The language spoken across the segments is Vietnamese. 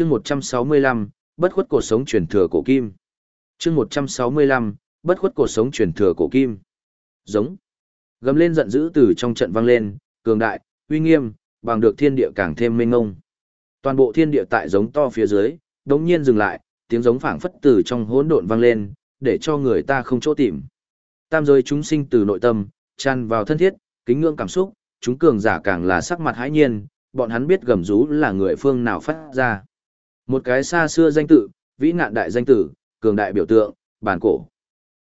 chương 165, bất khuất cuộc sống truyền thừa cổ kim. chương 165, bất khuất cuộc sống truyền thừa cổ kim. Giống. Gầm lên giận dữ từ trong trận vang lên, cường đại, uy nghiêm, bằng được thiên địa càng thêm mênh ngông. Toàn bộ thiên địa tại giống to phía dưới, đống nhiên dừng lại, tiếng giống phảng phất từ trong hỗn độn vang lên, để cho người ta không chỗ tìm. Tam giới chúng sinh từ nội tâm, tràn vào thân thiết, kính ngưỡng cảm xúc, chúng cường giả càng là sắc mặt hãi nhiên, bọn hắn biết gầm rú là người phương nào phát ra. Một cái xa xưa danh tự, vĩ ngạn đại danh tử, cường đại biểu tượng, bản cổ.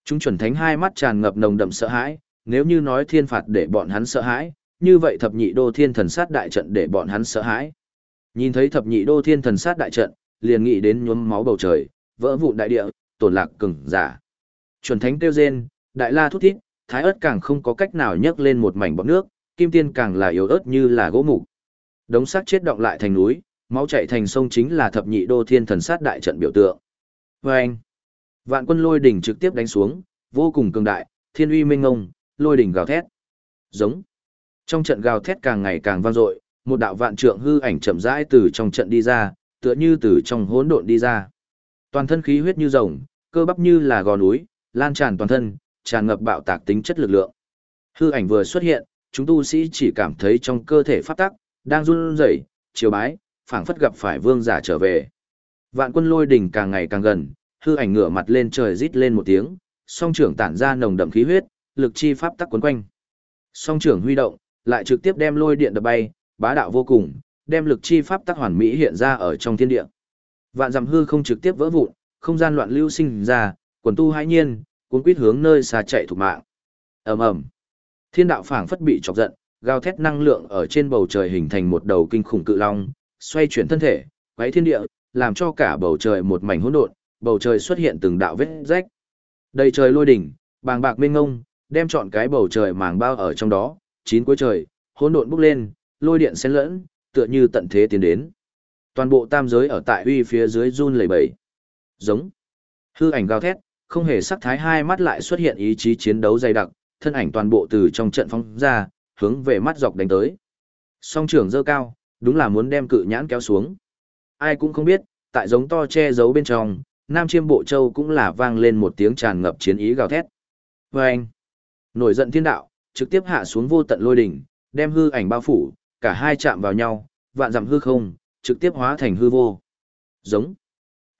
Chúng chuẩn thánh hai mắt tràn ngập nồng đậm sợ hãi, nếu như nói thiên phạt để bọn hắn sợ hãi, như vậy thập nhị đô thiên thần sát đại trận để bọn hắn sợ hãi. Nhìn thấy thập nhị đô thiên thần sát đại trận, liền nghĩ đến nhuốm máu bầu trời, vỡ vụn đại địa, tổn lạc cường giả. Chuẩn thánh tiêu rên, đại la thút thít, thái ớt càng không có cách nào nhấc lên một mảnh bọt nước, kim tiên càng là yếu ớt như là gỗ mục. Đống xác chết động lại thành núi, máu chảy thành sông chính là thập nhị đô thiên thần sát đại trận biểu tượng. Và anh, vạn quân lôi đỉnh trực tiếp đánh xuống, vô cùng cường đại, thiên uy minh ngông, lôi đỉnh gào thét. Giống. Trong trận gào thét càng ngày càng vang dội, một đạo vạn trượng hư ảnh chậm rãi từ trong trận đi ra, tựa như từ trong hỗn độn đi ra. Toàn thân khí huyết như rồng, cơ bắp như là gò núi, lan tràn toàn thân, tràn ngập bạo tạc tính chất lực lượng. Hư ảnh vừa xuất hiện, chúng tu sĩ chỉ cảm thấy trong cơ thể phát tắc, đang run rẩy, chiều bái, phảng phất gặp phải vương giả trở về. Vạn quân lôi đỉnh càng ngày càng gần, hư ảnh ngửa mặt lên trời rít lên một tiếng, song trưởng tản ra nồng đậm khí huyết, lực chi pháp tắc quấn quanh. Song trưởng huy động, lại trực tiếp đem lôi điện đập bay, bá đạo vô cùng, đem lực chi pháp tắc hoàn mỹ hiện ra ở trong thiên địa. Vạn dặm hư không trực tiếp vỡ vụn, không gian loạn lưu sinh ra, quần tu hãi nhiên, cuốn quýt hướng nơi xa chạy thủ mạng. Ầm ầm. Thiên đạo phảng phất bị chọc giận, gào thét năng lượng ở trên bầu trời hình thành một đầu kinh khủng cự long, xoay chuyển thân thể, quấy thiên địa, làm cho cả bầu trời một mảnh hỗn độn, bầu trời xuất hiện từng đạo vết rách. Đầy trời lôi đỉnh, bàng bạc mênh ngông, đem trọn cái bầu trời màng bao ở trong đó, chín cuối trời, hỗn độn bốc lên, lôi điện xen lẫn, tựa như tận thế tiến đến. Toàn bộ tam giới ở tại uy phía dưới run lẩy bẩy. Giống. Hư ảnh gào thét, không hề sắc thái hai mắt lại xuất hiện ý chí chiến đấu dày đặc, thân ảnh toàn bộ từ trong trận phóng ra, hướng về mắt dọc đánh tới. Song trưởng dơ cao, đúng là muốn đem cự nhãn kéo xuống. Ai cũng không biết, tại giống to che giấu bên trong, Nam Chiêm Bộ Châu cũng là vang lên một tiếng tràn ngập chiến ý gào thét. Vâng! Nổi giận thiên đạo, trực tiếp hạ xuống vô tận lôi đỉnh, đem hư ảnh bao phủ, cả hai chạm vào nhau, vạn dặm hư không, trực tiếp hóa thành hư vô. Giống.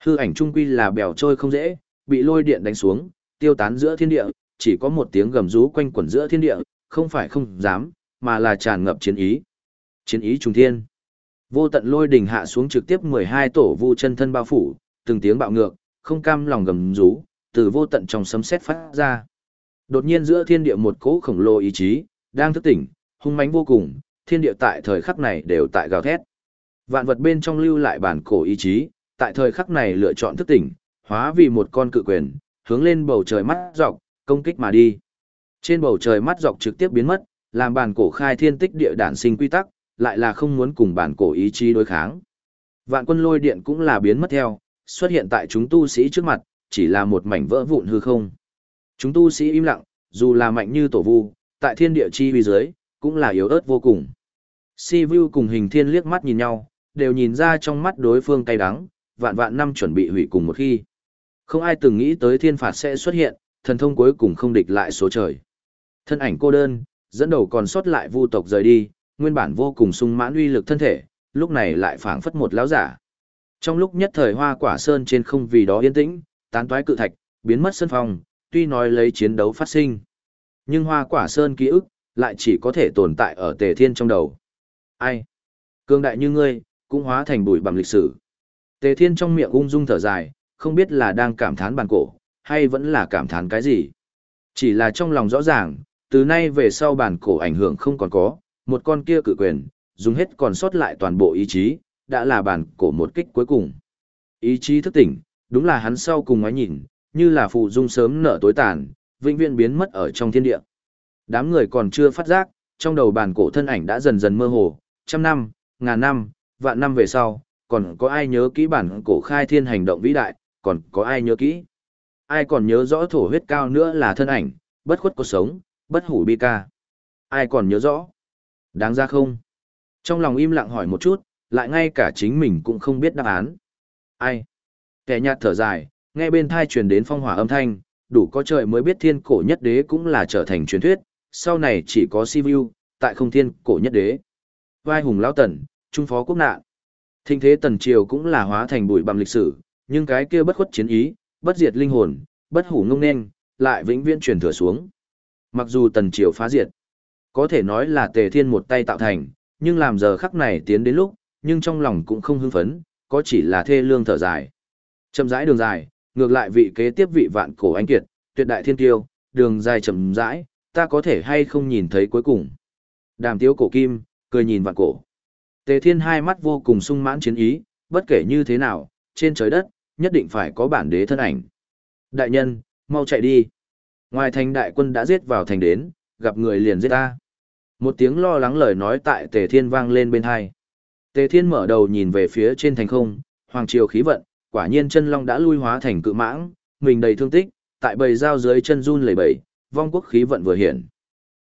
Hư ảnh trung quy là bèo trôi không dễ, bị lôi điện đánh xuống, tiêu tán giữa thiên địa, chỉ có một tiếng gầm rú quanh quẩn giữa thiên địa, không phải không dám, mà là tràn ngập chiến ý. Chiến ý trùng thiên. Vô tận lôi đỉnh hạ xuống trực tiếp 12 tổ vu chân thân bao phủ, từng tiếng bạo ngược, không cam lòng gầm rú, từ vô tận trong sấm sét phát ra. Đột nhiên giữa thiên địa một cỗ khổng lồ ý chí, đang thức tỉnh, hung mãnh vô cùng, thiên địa tại thời khắc này đều tại gào thét. Vạn vật bên trong lưu lại bản cổ ý chí, tại thời khắc này lựa chọn thức tỉnh, hóa vì một con cự quyền, hướng lên bầu trời mắt dọc, công kích mà đi. Trên bầu trời mắt dọc trực tiếp biến mất, làm bản cổ khai thiên tích địa đản sinh quy tắc, lại là không muốn cùng bản cổ ý chí đối kháng. Vạn quân lôi điện cũng là biến mất theo, xuất hiện tại chúng tu sĩ trước mặt, chỉ là một mảnh vỡ vụn hư không. Chúng tu sĩ im lặng, dù là mạnh như tổ vu, tại thiên địa chi uy dưới, cũng là yếu ớt vô cùng. Si Vu cùng hình thiên liếc mắt nhìn nhau, đều nhìn ra trong mắt đối phương cay đắng, vạn vạn năm chuẩn bị hủy cùng một khi. Không ai từng nghĩ tới thiên phạt sẽ xuất hiện, thần thông cuối cùng không địch lại số trời. Thân ảnh cô đơn, dẫn đầu còn sót lại vu tộc rời đi, nguyên bản vô cùng sung mãn uy lực thân thể, lúc này lại phảng phất một lão giả. Trong lúc nhất thời hoa quả sơn trên không vì đó yên tĩnh, tán toái cự thạch, biến mất sân phòng, tuy nói lấy chiến đấu phát sinh. Nhưng hoa quả sơn ký ức, lại chỉ có thể tồn tại ở tề thiên trong đầu. Ai? Cương đại như ngươi, cũng hóa thành bụi bằng lịch sử. Tề thiên trong miệng ung dung thở dài, không biết là đang cảm thán bàn cổ, hay vẫn là cảm thán cái gì. Chỉ là trong lòng rõ ràng, từ nay về sau bản cổ ảnh hưởng không còn có, một con kia cự quyền, dùng hết còn sót lại toàn bộ ý chí, đã là bản cổ một kích cuối cùng. Ý chí thức tỉnh, đúng là hắn sau cùng ngoái nhìn, như là phụ dung sớm nở tối tàn, vĩnh viễn biến mất ở trong thiên địa. Đám người còn chưa phát giác, trong đầu bản cổ thân ảnh đã dần dần mơ hồ, trăm năm, ngàn năm, vạn năm về sau, còn có ai nhớ kỹ bản cổ khai thiên hành động vĩ đại, còn có ai nhớ kỹ. Ai còn nhớ rõ thổ huyết cao nữa là thân ảnh, bất khuất cuộc sống, bất hủ bi ca. Ai còn nhớ rõ? Đáng ra không? Trong lòng im lặng hỏi một chút, lại ngay cả chính mình cũng không biết đáp án. Ai? Kẻ nhạt thở dài, nghe bên thai truyền đến phong hỏa âm thanh, đủ có trời mới biết thiên cổ nhất đế cũng là trở thành truyền thuyết, sau này chỉ có Sivu, tại không thiên cổ nhất đế. Vai hùng lão tần, trung phó quốc nạn. Thinh thế tần triều cũng là hóa thành bụi bặm lịch sử, nhưng cái kia bất khuất chiến ý, bất diệt linh hồn, bất hủ ngông nên, lại vĩnh viễn truyền thừa xuống. Mặc dù tần triều phá diệt, có thể nói là tề thiên một tay tạo thành, nhưng làm giờ khắc này tiến đến lúc, nhưng trong lòng cũng không hưng phấn, có chỉ là thê lương thở dài. Chậm rãi đường dài, ngược lại vị kế tiếp vị vạn cổ anh kiệt, tuyệt đại thiên tiêu, đường dài chậm rãi, ta có thể hay không nhìn thấy cuối cùng. Đàm tiếu cổ kim, cười nhìn vạn cổ. Tề thiên hai mắt vô cùng sung mãn chiến ý, bất kể như thế nào, trên trời đất, nhất định phải có bản đế thân ảnh. Đại nhân, mau chạy đi. Ngoài thành đại quân đã giết vào thành đến, gặp người liền giết ta. Một tiếng lo lắng lời nói tại Tề Thiên vang lên bên hai. Tề Thiên mở đầu nhìn về phía trên thành không, hoàng triều khí vận, quả nhiên chân long đã lui hóa thành cự mãng, mình đầy thương tích, tại bầy dao dưới chân run lẩy bẩy, vong quốc khí vận vừa hiện.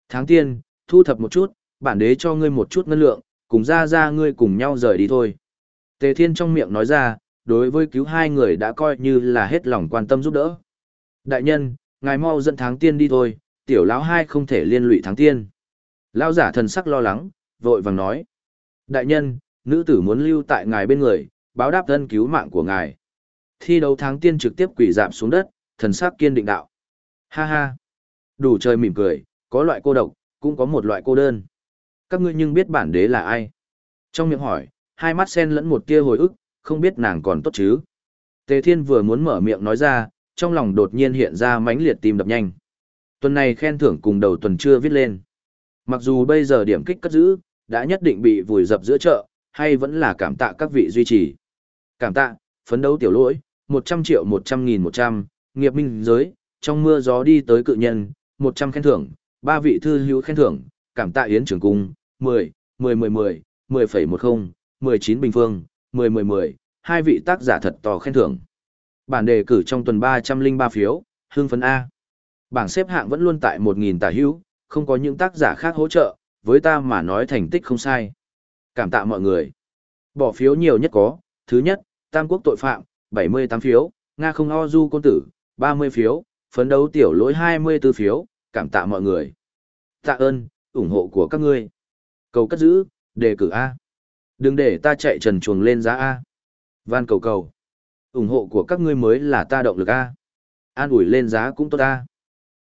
Tháng tiên, thu thập một chút, bản đế cho ngươi một chút ngân lượng, cùng ra ra ngươi cùng nhau rời đi thôi. Tề Thiên trong miệng nói ra, đối với cứu hai người đã coi như là hết lòng quan tâm giúp đỡ. Đại nhân, ngài mau dẫn tháng tiên đi thôi, tiểu lão hai không thể liên lụy tháng tiên. Lão giả thần sắc lo lắng, vội vàng nói. Đại nhân, nữ tử muốn lưu tại ngài bên người, báo đáp thân cứu mạng của ngài. Thi đấu tháng tiên trực tiếp quỷ dạp xuống đất, thần sắc kiên định đạo. Ha ha. Đủ trời mỉm cười, có loại cô độc, cũng có một loại cô đơn. Các ngươi nhưng biết bản đế là ai? Trong miệng hỏi, hai mắt sen lẫn một tia hồi ức, không biết nàng còn tốt chứ. Tề Thiên vừa muốn mở miệng nói ra, trong lòng đột nhiên hiện ra mãnh liệt tim đập nhanh. Tuần này khen thưởng cùng đầu tuần chưa viết lên. Mặc dù bây giờ điểm kích cất giữ, đã nhất định bị vùi dập giữa chợ, hay vẫn là cảm tạ các vị duy trì. Cảm tạ, phấn đấu tiểu lỗi, 100 triệu 100 nghìn 100, nghiệp minh giới, trong mưa gió đi tới cự nhân, 100 khen thưởng, ba vị thư hữu khen thưởng, cảm tạ Yến Trường Cung, 10, 10 10 10, 10,10, 19 Bình Phương, 10 10 10, hai vị tác giả thật to khen thưởng. Bản đề cử trong tuần 303 phiếu, hương phấn A. Bảng xếp hạng vẫn luôn tại 1.000 tả hữu, không có những tác giả khác hỗ trợ, với ta mà nói thành tích không sai. Cảm tạ mọi người. Bỏ phiếu nhiều nhất có, thứ nhất, Tam Quốc tội phạm, 78 phiếu, Nga không o du côn tử, 30 phiếu, phấn đấu tiểu lỗi 24 phiếu, cảm tạ mọi người. Tạ ơn, ủng hộ của các ngươi. Cầu cất giữ, đề cử A. Đừng để ta chạy trần chuồng lên giá A. Van cầu cầu. ủng hộ của các ngươi mới là ta động lực A. An ủi lên giá cũng tốt A.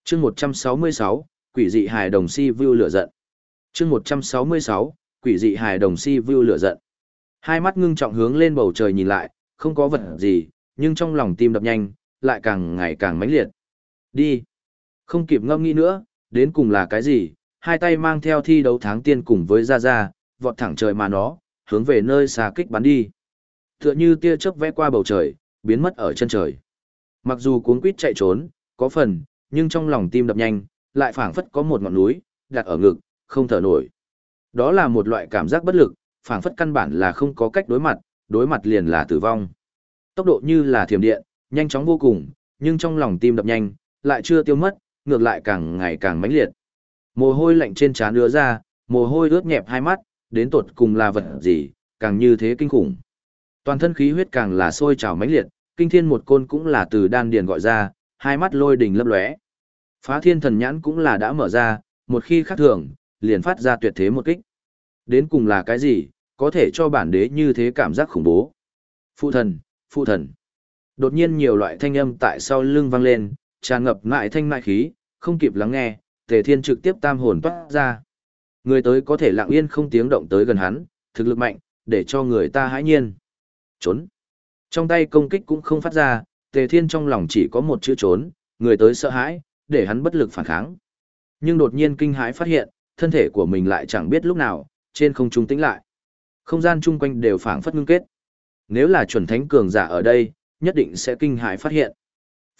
chương 166, quỷ dị hài đồng si vu lửa giận. chương 166, quỷ dị hài đồng si vu lửa giận. Hai mắt ngưng trọng hướng lên bầu trời nhìn lại, không có vật gì, nhưng trong lòng tim đập nhanh, lại càng ngày càng mãnh liệt. Đi. Không kịp ngâm nghĩ nữa, đến cùng là cái gì, hai tay mang theo thi đấu tháng tiên cùng với Gia Gia, vọt thẳng trời mà nó, hướng về nơi xa kích bắn đi. Tựa như tia chớp vẽ qua bầu trời, biến mất ở chân trời. Mặc dù cuốn quýt chạy trốn, có phần, nhưng trong lòng tim đập nhanh, lại phảng phất có một ngọn núi, đặt ở ngực, không thở nổi. Đó là một loại cảm giác bất lực, phảng phất căn bản là không có cách đối mặt, đối mặt liền là tử vong. Tốc độ như là thiểm điện, nhanh chóng vô cùng, nhưng trong lòng tim đập nhanh, lại chưa tiêu mất, ngược lại càng ngày càng mãnh liệt. Mồ hôi lạnh trên trán đưa ra, mồ hôi ướt nhẹp hai mắt, đến tột cùng là vật gì, càng như thế kinh khủng. Toàn thân khí huyết càng là sôi trào mãnh liệt, kinh thiên một côn cũng là từ đan điền gọi ra, hai mắt lôi đình lấp lóe. Phá thiên thần nhãn cũng là đã mở ra, một khi khắc thường, liền phát ra tuyệt thế một kích. Đến cùng là cái gì, có thể cho bản đế như thế cảm giác khủng bố. Phụ thần, phụ thần. Đột nhiên nhiều loại thanh âm tại sau lưng vang lên, tràn ngập ngại thanh mại khí, không kịp lắng nghe, tề thiên trực tiếp tam hồn toát ra. Người tới có thể lặng yên không tiếng động tới gần hắn, thực lực mạnh, để cho người ta hãi nhiên. Trốn. Trong tay công kích cũng không phát ra, tề thiên trong lòng chỉ có một chữ trốn, người tới sợ hãi, để hắn bất lực phản kháng. Nhưng đột nhiên kinh hãi phát hiện, thân thể của mình lại chẳng biết lúc nào, trên không trung tĩnh lại. Không gian chung quanh đều phảng phất ngưng kết. Nếu là chuẩn thánh cường giả ở đây, nhất định sẽ kinh hãi phát hiện.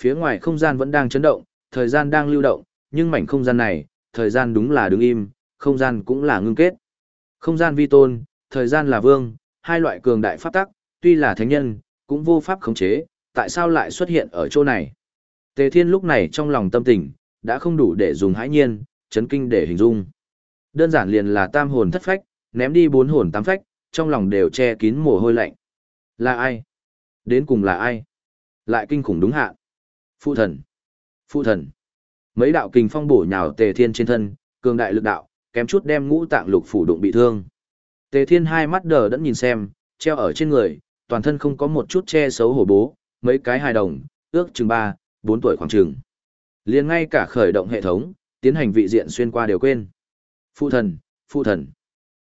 Phía ngoài không gian vẫn đang chấn động, thời gian đang lưu động, nhưng mảnh không gian này, thời gian đúng là đứng im, không gian cũng là ngưng kết. Không gian vi tôn, thời gian là vương, hai loại cường đại pháp tắc, tuy là thánh nhân, cũng vô pháp khống chế, tại sao lại xuất hiện ở chỗ này? Tề Thiên lúc này trong lòng tâm tình, đã không đủ để dùng hãi nhiên, chấn kinh để hình dung. Đơn giản liền là tam hồn thất phách, ném đi bốn hồn tám phách, trong lòng đều che kín mồ hôi lạnh. Là ai? Đến cùng là ai? Lại kinh khủng đúng hạ. Phụ thần. Phụ thần. Mấy đạo kình phong bổ nhào tề thiên trên thân, cường đại lực đạo, kém chút đem ngũ tạng lục phủ đụng bị thương. Tề thiên hai mắt đờ đẫn nhìn xem, treo ở trên người, toàn thân không có một chút che xấu hổ bố, mấy cái hài đồng, ước chừng ba, bốn tuổi khoảng trường liền ngay cả khởi động hệ thống, tiến hành vị diện xuyên qua đều quên. Phụ thần, phụ thần.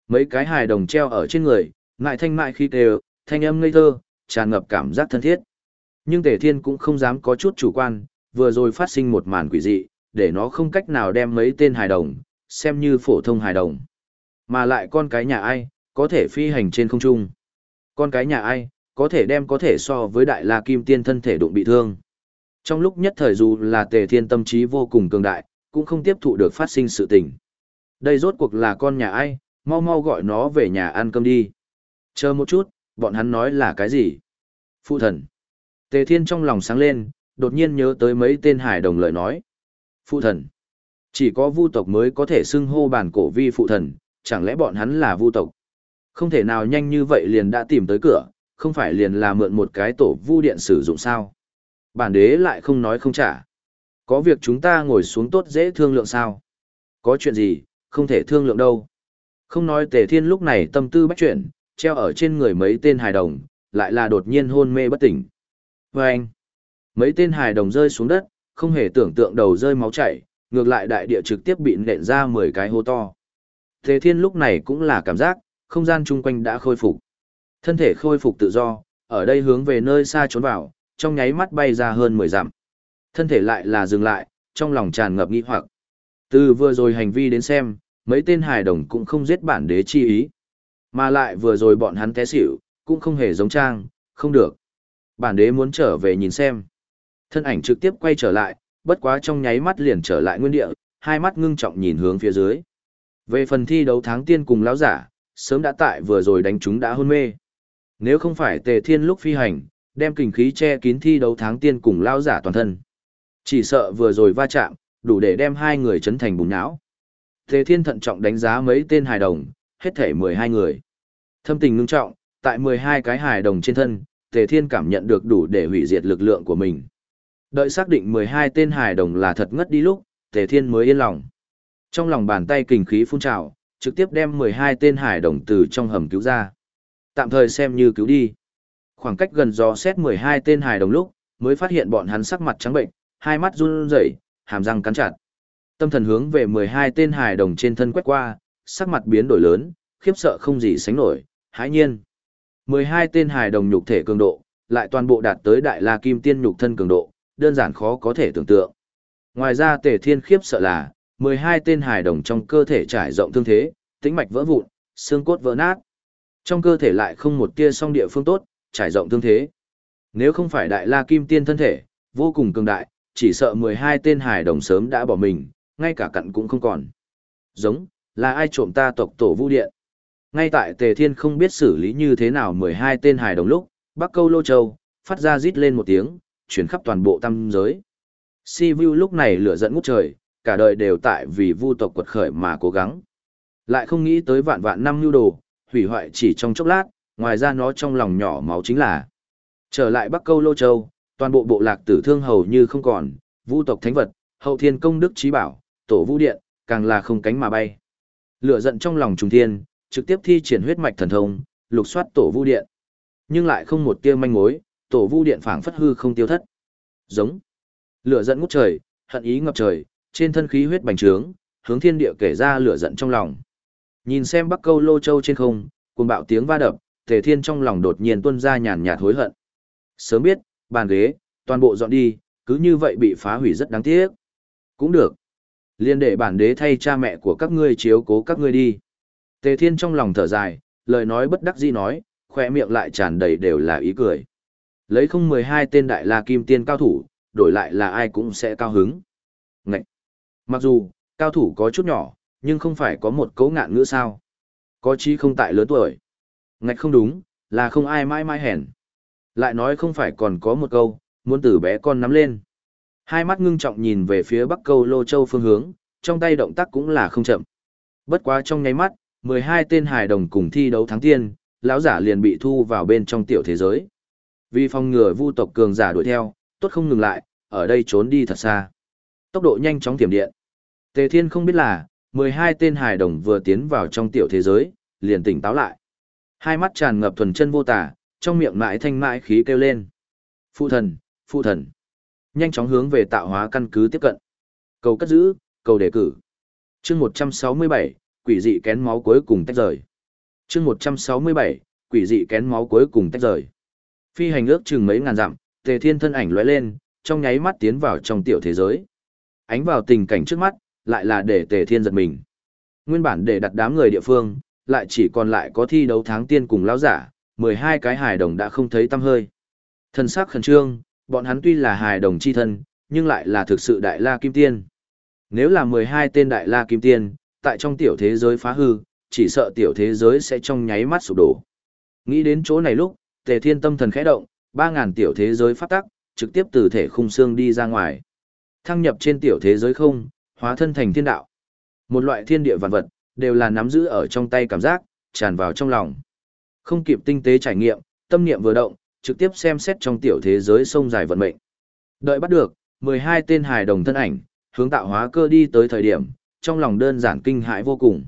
Mấy cái hài đồng treo ở trên người, ngại thanh mại khi đều, thanh âm ngây thơ, tràn ngập cảm giác thân thiết. Nhưng Tề Thiên cũng không dám có chút chủ quan, vừa rồi phát sinh một màn quỷ dị, để nó không cách nào đem mấy tên hài đồng, xem như phổ thông hài đồng. Mà lại con cái nhà ai, có thể phi hành trên không trung. Con cái nhà ai, có thể đem có thể so với đại la kim tiên thân thể đụng bị thương. Trong lúc nhất thời dù là tề thiên tâm trí vô cùng cường đại, cũng không tiếp thụ được phát sinh sự tình. Đây rốt cuộc là con nhà ai, mau mau gọi nó về nhà ăn cơm đi. Chờ một chút, bọn hắn nói là cái gì? Phụ thần. Tề thiên trong lòng sáng lên, đột nhiên nhớ tới mấy tên hải đồng lời nói. Phụ thần. Chỉ có vu tộc mới có thể xưng hô bản cổ vi phụ thần, chẳng lẽ bọn hắn là vu tộc? Không thể nào nhanh như vậy liền đã tìm tới cửa, không phải liền là mượn một cái tổ vu điện sử dụng sao? Bản đế lại không nói không trả. Có việc chúng ta ngồi xuống tốt dễ thương lượng sao? Có chuyện gì, không thể thương lượng đâu. Không nói tề thiên lúc này tâm tư bách chuyển, treo ở trên người mấy tên hài đồng, lại là đột nhiên hôn mê bất tỉnh. Và anh, mấy tên hài đồng rơi xuống đất, không hề tưởng tượng đầu rơi máu chảy, ngược lại đại địa trực tiếp bị nện ra 10 cái hố to. Tề thiên lúc này cũng là cảm giác, không gian chung quanh đã khôi phục. Thân thể khôi phục tự do, ở đây hướng về nơi xa trốn vào, trong nháy mắt bay ra hơn 10 dặm. Thân thể lại là dừng lại, trong lòng tràn ngập nghi hoặc. Từ vừa rồi hành vi đến xem, mấy tên hài đồng cũng không giết bản đế chi ý. Mà lại vừa rồi bọn hắn té xỉu, cũng không hề giống trang, không được. Bản đế muốn trở về nhìn xem. Thân ảnh trực tiếp quay trở lại, bất quá trong nháy mắt liền trở lại nguyên địa, hai mắt ngưng trọng nhìn hướng phía dưới. Về phần thi đấu tháng tiên cùng lão giả, sớm đã tại vừa rồi đánh chúng đã hôn mê. Nếu không phải tề thiên lúc phi hành, đem kình khí che kín thi đấu tháng tiên cùng lao giả toàn thân. Chỉ sợ vừa rồi va chạm, đủ để đem hai người chấn thành bùng não. Tề thiên thận trọng đánh giá mấy tên hài đồng, hết thể 12 người. Thâm tình ngưng trọng, tại 12 cái hài đồng trên thân, Tề Thiên cảm nhận được đủ để hủy diệt lực lượng của mình. Đợi xác định 12 tên hài đồng là thật ngất đi lúc, Tề Thiên mới yên lòng. Trong lòng bàn tay kình khí phun trào, trực tiếp đem 12 tên hải đồng từ trong hầm cứu ra. Tạm thời xem như cứu đi. Khoảng cách gần dò xét 12 tên hải đồng lúc, mới phát hiện bọn hắn sắc mặt trắng bệnh, hai mắt run rẩy, hàm răng cắn chặt. Tâm thần hướng về 12 tên hải đồng trên thân quét qua, sắc mặt biến đổi lớn, khiếp sợ không gì sánh nổi, hãi nhiên. 12 tên hải đồng nhục thể cường độ, lại toàn bộ đạt tới đại la kim tiên nhục thân cường độ, đơn giản khó có thể tưởng tượng. Ngoài ra tề thiên khiếp sợ là, 12 tên hài đồng trong cơ thể trải rộng thương thế, tĩnh mạch vỡ vụn, xương cốt vỡ nát. Trong cơ thể lại không một tia song địa phương tốt, trải rộng thương thế. Nếu không phải đại la kim tiên thân thể, vô cùng cường đại, chỉ sợ 12 tên hài đồng sớm đã bỏ mình, ngay cả cặn cũng không còn. Giống, là ai trộm ta tộc tổ vũ điện? Ngay tại Tề Thiên không biết xử lý như thế nào 12 tên hài đồng lúc, Bắc Câu Lô Châu, phát ra rít lên một tiếng, chuyển khắp toàn bộ tam giới. Si Vu lúc này lửa giận ngút trời, cả đời đều tại vì vu tộc quật khởi mà cố gắng. Lại không nghĩ tới vạn vạn năm nhu đồ, hủy hoại chỉ trong chốc lát, ngoài ra nó trong lòng nhỏ máu chính là. Trở lại Bắc Câu Lô Châu, toàn bộ bộ lạc tử thương hầu như không còn, vu tộc thánh vật, hậu thiên công đức trí bảo, tổ vu điện, càng là không cánh mà bay. Lửa giận trong lòng trùng thiên, trực tiếp thi triển huyết mạch thần thông, lục soát tổ vu điện. Nhưng lại không một tia manh mối, tổ vu điện phảng phất hư không tiêu thất. Giống. Lửa giận ngút trời, hận ý ngập trời, trên thân khí huyết bành trướng, hướng thiên địa kể ra lửa giận trong lòng. Nhìn xem Bắc Câu Lô Châu trên không, cuồng bạo tiếng va đập, Tề Thiên trong lòng đột nhiên tuôn ra nhàn nhạt hối hận. Sớm biết, bàn ghế, toàn bộ dọn đi, cứ như vậy bị phá hủy rất đáng tiếc. Cũng được. Liên để bản đế thay cha mẹ của các ngươi chiếu cố các ngươi đi. Tề Thiên trong lòng thở dài, lời nói bất đắc dĩ nói, khỏe miệng lại tràn đầy đều là ý cười. Lấy không 12 tên đại la kim tiên cao thủ, đổi lại là ai cũng sẽ cao hứng. Ngậy! Mặc dù, cao thủ có chút nhỏ, nhưng không phải có một cấu ngạn ngữ sao. Có chí không tại lớn tuổi. Ngạch không đúng, là không ai mãi mãi hèn. Lại nói không phải còn có một câu, muốn từ bé con nắm lên. Hai mắt ngưng trọng nhìn về phía bắc câu lô châu phương hướng, trong tay động tác cũng là không chậm. Bất quá trong nháy mắt, 12 tên hài đồng cùng thi đấu thắng tiên, lão giả liền bị thu vào bên trong tiểu thế giới. Vì phòng ngừa vu tộc cường giả đuổi theo, tốt không ngừng lại, ở đây trốn đi thật xa. Tốc độ nhanh chóng tiềm điện. Tề Thiên không biết là, 12 tên hài đồng vừa tiến vào trong tiểu thế giới, liền tỉnh táo lại. Hai mắt tràn ngập thuần chân vô tả, trong miệng mãi thanh mãi khí kêu lên. Phụ thần, phụ thần. Nhanh chóng hướng về tạo hóa căn cứ tiếp cận. Cầu cất giữ, cầu đề cử. chương 167, quỷ dị kén máu cuối cùng tách rời. chương 167, quỷ dị kén máu cuối cùng tách rời. Phi hành ước chừng mấy ngàn dặm, tề thiên thân ảnh lóe lên, trong nháy mắt tiến vào trong tiểu thế giới. Ánh vào tình cảnh trước mắt, lại là để tề thiên giật mình. Nguyên bản để đặt đám người địa phương, lại chỉ còn lại có thi đấu tháng tiên cùng lão giả, 12 cái hài đồng đã không thấy tăm hơi. Thần sắc khẩn trương, bọn hắn tuy là hài đồng chi thân, nhưng lại là thực sự đại la kim tiên. Nếu là 12 tên đại la kim tiên, tại trong tiểu thế giới phá hư, chỉ sợ tiểu thế giới sẽ trong nháy mắt sụp đổ. Nghĩ đến chỗ này lúc, tề thiên tâm thần khẽ động, 3000 tiểu thế giới phát tắc, trực tiếp từ thể khung xương đi ra ngoài. Thăng nhập trên tiểu thế giới không, hóa thân thành thiên đạo. Một loại thiên địa vạn vật, đều là nắm giữ ở trong tay cảm giác, tràn vào trong lòng. Không kịp tinh tế trải nghiệm, tâm niệm vừa động, trực tiếp xem xét trong tiểu thế giới sông dài vận mệnh. Đợi bắt được, 12 tên hài đồng thân ảnh, hướng tạo hóa cơ đi tới thời điểm, trong lòng đơn giản kinh hãi vô cùng.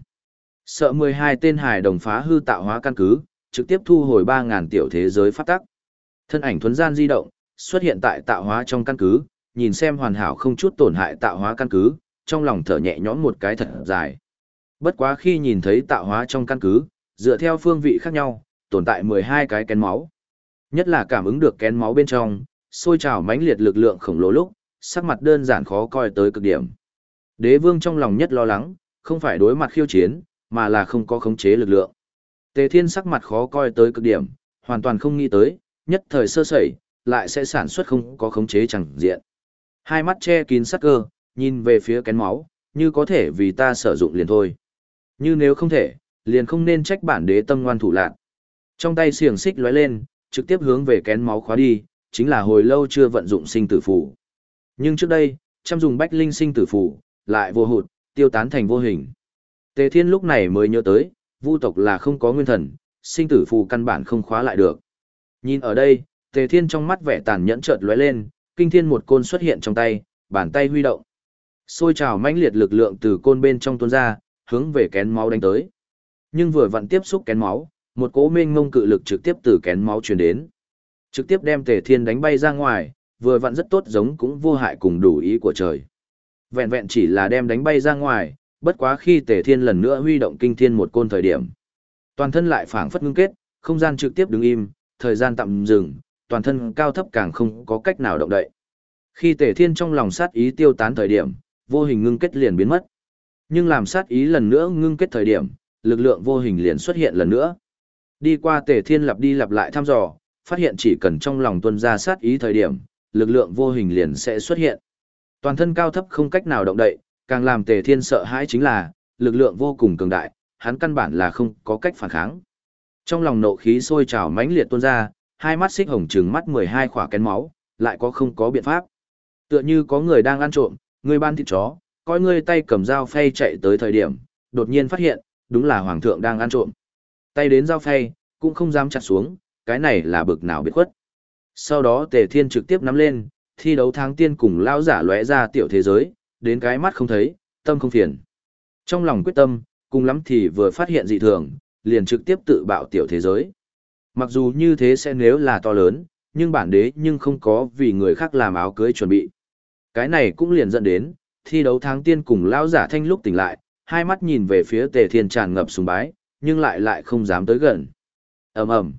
Sợ 12 tên hài đồng phá hư tạo hóa căn cứ, trực tiếp thu hồi 3.000 tiểu thế giới phát tắc. Thân ảnh thuấn gian di động, xuất hiện tại tạo hóa trong căn cứ, nhìn xem hoàn hảo không chút tổn hại tạo hóa căn cứ, trong lòng thở nhẹ nhõm một cái thật dài. Bất quá khi nhìn thấy tạo hóa trong căn cứ, dựa theo phương vị khác nhau, tồn tại 12 cái kén máu. Nhất là cảm ứng được kén máu bên trong, sôi trào mãnh liệt lực lượng khổng lồ lúc, sắc mặt đơn giản khó coi tới cực điểm. Đế vương trong lòng nhất lo lắng, không phải đối mặt khiêu chiến, mà là không có khống chế lực lượng. Tề thiên sắc mặt khó coi tới cực điểm, hoàn toàn không nghĩ tới, nhất thời sơ sẩy, lại sẽ sản xuất không có khống chế chẳng diện. Hai mắt che kín sắc cơ, nhìn về phía kén máu, như có thể vì ta sử dụng liền thôi. Như nếu không thể, liền không nên trách bản đế tâm ngoan thủ lạc. Trong tay xiềng xích lóe lên, trực tiếp hướng về kén máu khóa đi, chính là hồi lâu chưa vận dụng sinh tử phù. Nhưng trước đây, chăm dùng bách linh sinh tử phù, lại vô hụt, tiêu tán thành vô hình. Tề Thiên lúc này mới nhớ tới, vu tộc là không có nguyên thần, sinh tử phù căn bản không khóa lại được. Nhìn ở đây, Tề Thiên trong mắt vẻ tàn nhẫn chợt lóe lên, kinh thiên một côn xuất hiện trong tay, bàn tay huy động. Xôi trào mãnh liệt lực lượng từ côn bên trong tuôn ra, hướng về kén máu đánh tới. Nhưng vừa vặn tiếp xúc kén máu, một cỗ mênh ngông cự lực trực tiếp từ kén máu truyền đến. Trực tiếp đem Tề Thiên đánh bay ra ngoài, vừa vặn rất tốt giống cũng vô hại cùng đủ ý của trời. Vẹn vẹn chỉ là đem đánh bay ra ngoài, bất quá khi Tề Thiên lần nữa huy động kinh thiên một côn thời điểm. Toàn thân lại phảng phất ngưng kết, không gian trực tiếp đứng im, thời gian tạm dừng, toàn thân cao thấp càng không có cách nào động đậy. Khi Tề Thiên trong lòng sát ý tiêu tán thời điểm, vô hình ngưng kết liền biến mất. Nhưng làm sát ý lần nữa ngưng kết thời điểm, lực lượng vô hình liền xuất hiện lần nữa. Đi qua Tề Thiên lặp đi lặp lại thăm dò, phát hiện chỉ cần trong lòng tuân ra sát ý thời điểm, lực lượng vô hình liền sẽ xuất hiện. Toàn thân cao thấp không cách nào động đậy, càng làm Tề Thiên sợ hãi chính là, lực lượng vô cùng cường đại, hắn căn bản là không có cách phản kháng. Trong lòng nộ khí sôi trào mãnh liệt tuôn ra, hai mắt xích hồng trừng mắt 12 khỏa kén máu, lại có không có biện pháp. Tựa như có người đang ăn trộm, người ban thịt chó, coi ngươi tay cầm dao phay chạy tới thời điểm, đột nhiên phát hiện, đúng là hoàng thượng đang ăn trộm. Tay đến dao phay, cũng không dám chặt xuống, cái này là bực nào biệt khuất. Sau đó Tề Thiên trực tiếp nắm lên, thi đấu tháng tiên cùng lão giả lóe ra tiểu thế giới, đến cái mắt không thấy, tâm không phiền. Trong lòng quyết tâm, cùng lắm thì vừa phát hiện dị thường, liền trực tiếp tự bạo tiểu thế giới. Mặc dù như thế sẽ nếu là to lớn, nhưng bản đế nhưng không có vì người khác làm áo cưới chuẩn bị. Cái này cũng liền dẫn đến, thi đấu tháng tiên cùng lão giả thanh lúc tỉnh lại, hai mắt nhìn về phía tề thiên tràn ngập sùng bái, nhưng lại lại không dám tới gần. ầm ầm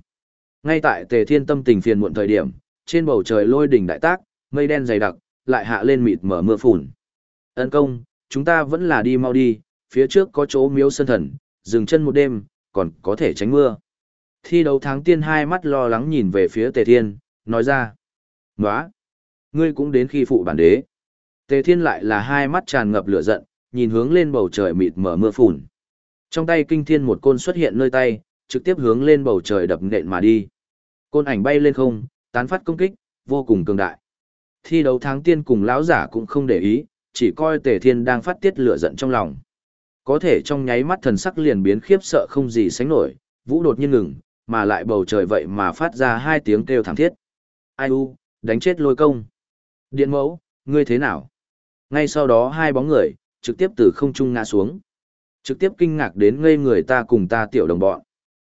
Ngay tại tề thiên tâm tình phiền muộn thời điểm, trên bầu trời lôi đỉnh đại tác, mây đen dày đặc, lại hạ lên mịt mở mưa phùn. Ấn công, chúng ta vẫn là đi mau đi, phía trước có chỗ miếu sơn thần, dừng chân một đêm, còn có thể tránh mưa. Thi đấu tháng tiên hai mắt lo lắng nhìn về phía tề thiên, nói ra. Nóa! Ngươi cũng đến khi phụ bản đế. Tề Thiên lại là hai mắt tràn ngập lửa giận, nhìn hướng lên bầu trời mịt mở mưa phùn. Trong tay kinh thiên một côn xuất hiện nơi tay, trực tiếp hướng lên bầu trời đập nện mà đi. Côn ảnh bay lên không, tán phát công kích, vô cùng cường đại. Thi đấu tháng tiên cùng lão giả cũng không để ý, chỉ coi Tề Thiên đang phát tiết lửa giận trong lòng. Có thể trong nháy mắt thần sắc liền biến khiếp sợ không gì sánh nổi, vũ đột nhiên ngừng, mà lại bầu trời vậy mà phát ra hai tiếng kêu thảm thiết. Ai u, đánh chết lôi công. Điện mẫu, ngươi thế nào? Ngay sau đó hai bóng người, trực tiếp từ không trung ngã xuống. Trực tiếp kinh ngạc đến ngây người ta cùng ta tiểu đồng bọn.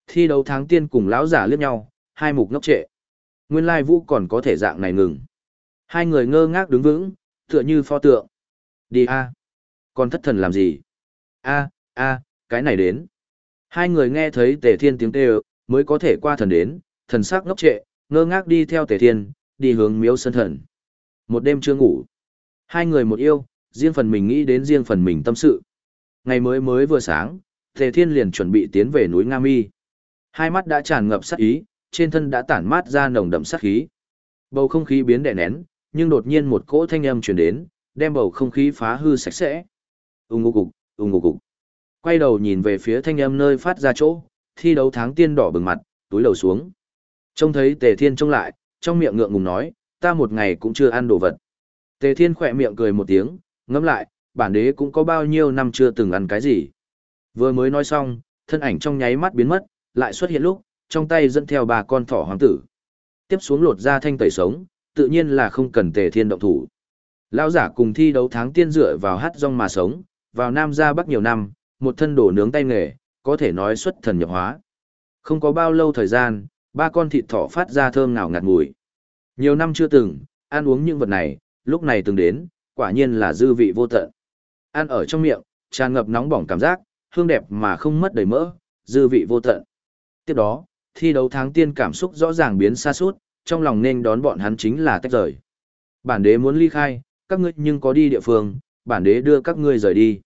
Thi đấu tháng tiên cùng lão giả liếc nhau, hai mục ngốc trệ. Nguyên lai vũ còn có thể dạng này ngừng. Hai người ngơ ngác đứng vững, tựa như pho tượng. Đi a Còn thất thần làm gì? a a cái này đến. Hai người nghe thấy tề thiên tiếng kêu, mới có thể qua thần đến, thần sắc ngốc trệ, ngơ ngác đi theo tề thiên, đi hướng miếu sân thần. Một đêm chưa ngủ. Hai người một yêu, riêng phần mình nghĩ đến riêng phần mình tâm sự. Ngày mới mới vừa sáng, tề thiên liền chuẩn bị tiến về núi Nga Mi. Hai mắt đã tràn ngập sát ý, trên thân đã tản mát ra nồng đậm sát khí. Bầu không khí biến đè nén, nhưng đột nhiên một cỗ thanh âm truyền đến, đem bầu không khí phá hư sạch sẽ. Ung ngô cục, ung ngô cục. Quay đầu nhìn về phía thanh âm nơi phát ra chỗ, thi đấu tháng tiên đỏ bừng mặt, túi đầu xuống. Trông thấy Tề Thiên trông lại, trong miệng ngượng ngùng nói, ta một ngày cũng chưa ăn đồ vật. Tề Thiên khỏe miệng cười một tiếng, ngẫm lại, bản đế cũng có bao nhiêu năm chưa từng ăn cái gì. Vừa mới nói xong, thân ảnh trong nháy mắt biến mất, lại xuất hiện lúc, trong tay dẫn theo ba con thỏ hoàng tử. Tiếp xuống lột ra thanh tẩy sống, tự nhiên là không cần Tề Thiên động thủ. Lão giả cùng thi đấu tháng tiên dựa vào hát rong mà sống, vào Nam ra Bắc nhiều năm, một thân đổ nướng tay nghề, có thể nói xuất thần nhập hóa. Không có bao lâu thời gian, ba con thịt thỏ phát ra thơm ngào ngạt mùi. Nhiều năm chưa từng, ăn uống những vật này, lúc này từng đến, quả nhiên là dư vị vô tận. Ăn ở trong miệng, tràn ngập nóng bỏng cảm giác, hương đẹp mà không mất đầy mỡ, dư vị vô tận. Tiếp đó, thi đấu tháng tiên cảm xúc rõ ràng biến xa suốt, trong lòng nên đón bọn hắn chính là tách rời. Bản đế muốn ly khai, các ngươi nhưng có đi địa phương, bản đế đưa các ngươi rời đi.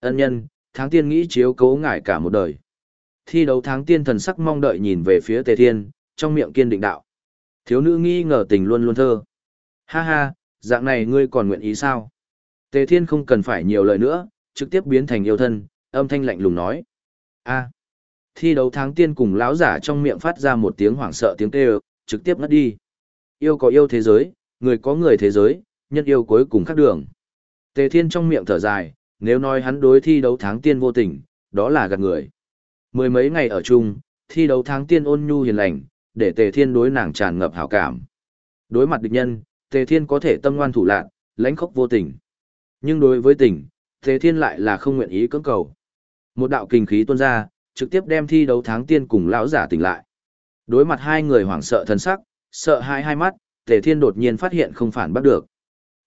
Ân nhân, tháng tiên nghĩ chiếu cố ngải cả một đời. Thi đấu tháng tiên thần sắc mong đợi nhìn về phía tề thiên, trong miệng kiên định đạo. Thiếu nữ nghi ngờ tình luôn luôn thơ. Ha ha, dạng này ngươi còn nguyện ý sao? Tề thiên không cần phải nhiều lời nữa, trực tiếp biến thành yêu thân, âm thanh lạnh lùng nói. a thi đấu tháng tiên cùng lão giả trong miệng phát ra một tiếng hoảng sợ tiếng kêu, trực tiếp ngất đi. Yêu có yêu thế giới, người có người thế giới, nhân yêu cuối cùng khác đường. Tề thiên trong miệng thở dài, nếu nói hắn đối thi đấu tháng tiên vô tình, đó là gạt người. Mười mấy ngày ở chung, thi đấu tháng tiên ôn nhu hiền lành, để tề thiên đối nàng tràn ngập hảo cảm. Đối mặt địch nhân, tề thiên có thể tâm ngoan thủ lạn, lãnh khốc vô tình. Nhưng đối với tình, tề thiên lại là không nguyện ý cưỡng cầu. Một đạo kinh khí tuôn ra, trực tiếp đem thi đấu tháng tiên cùng lão giả tỉnh lại. Đối mặt hai người hoảng sợ thân sắc, sợ hai hai mắt, tề thiên đột nhiên phát hiện không phản bắt được.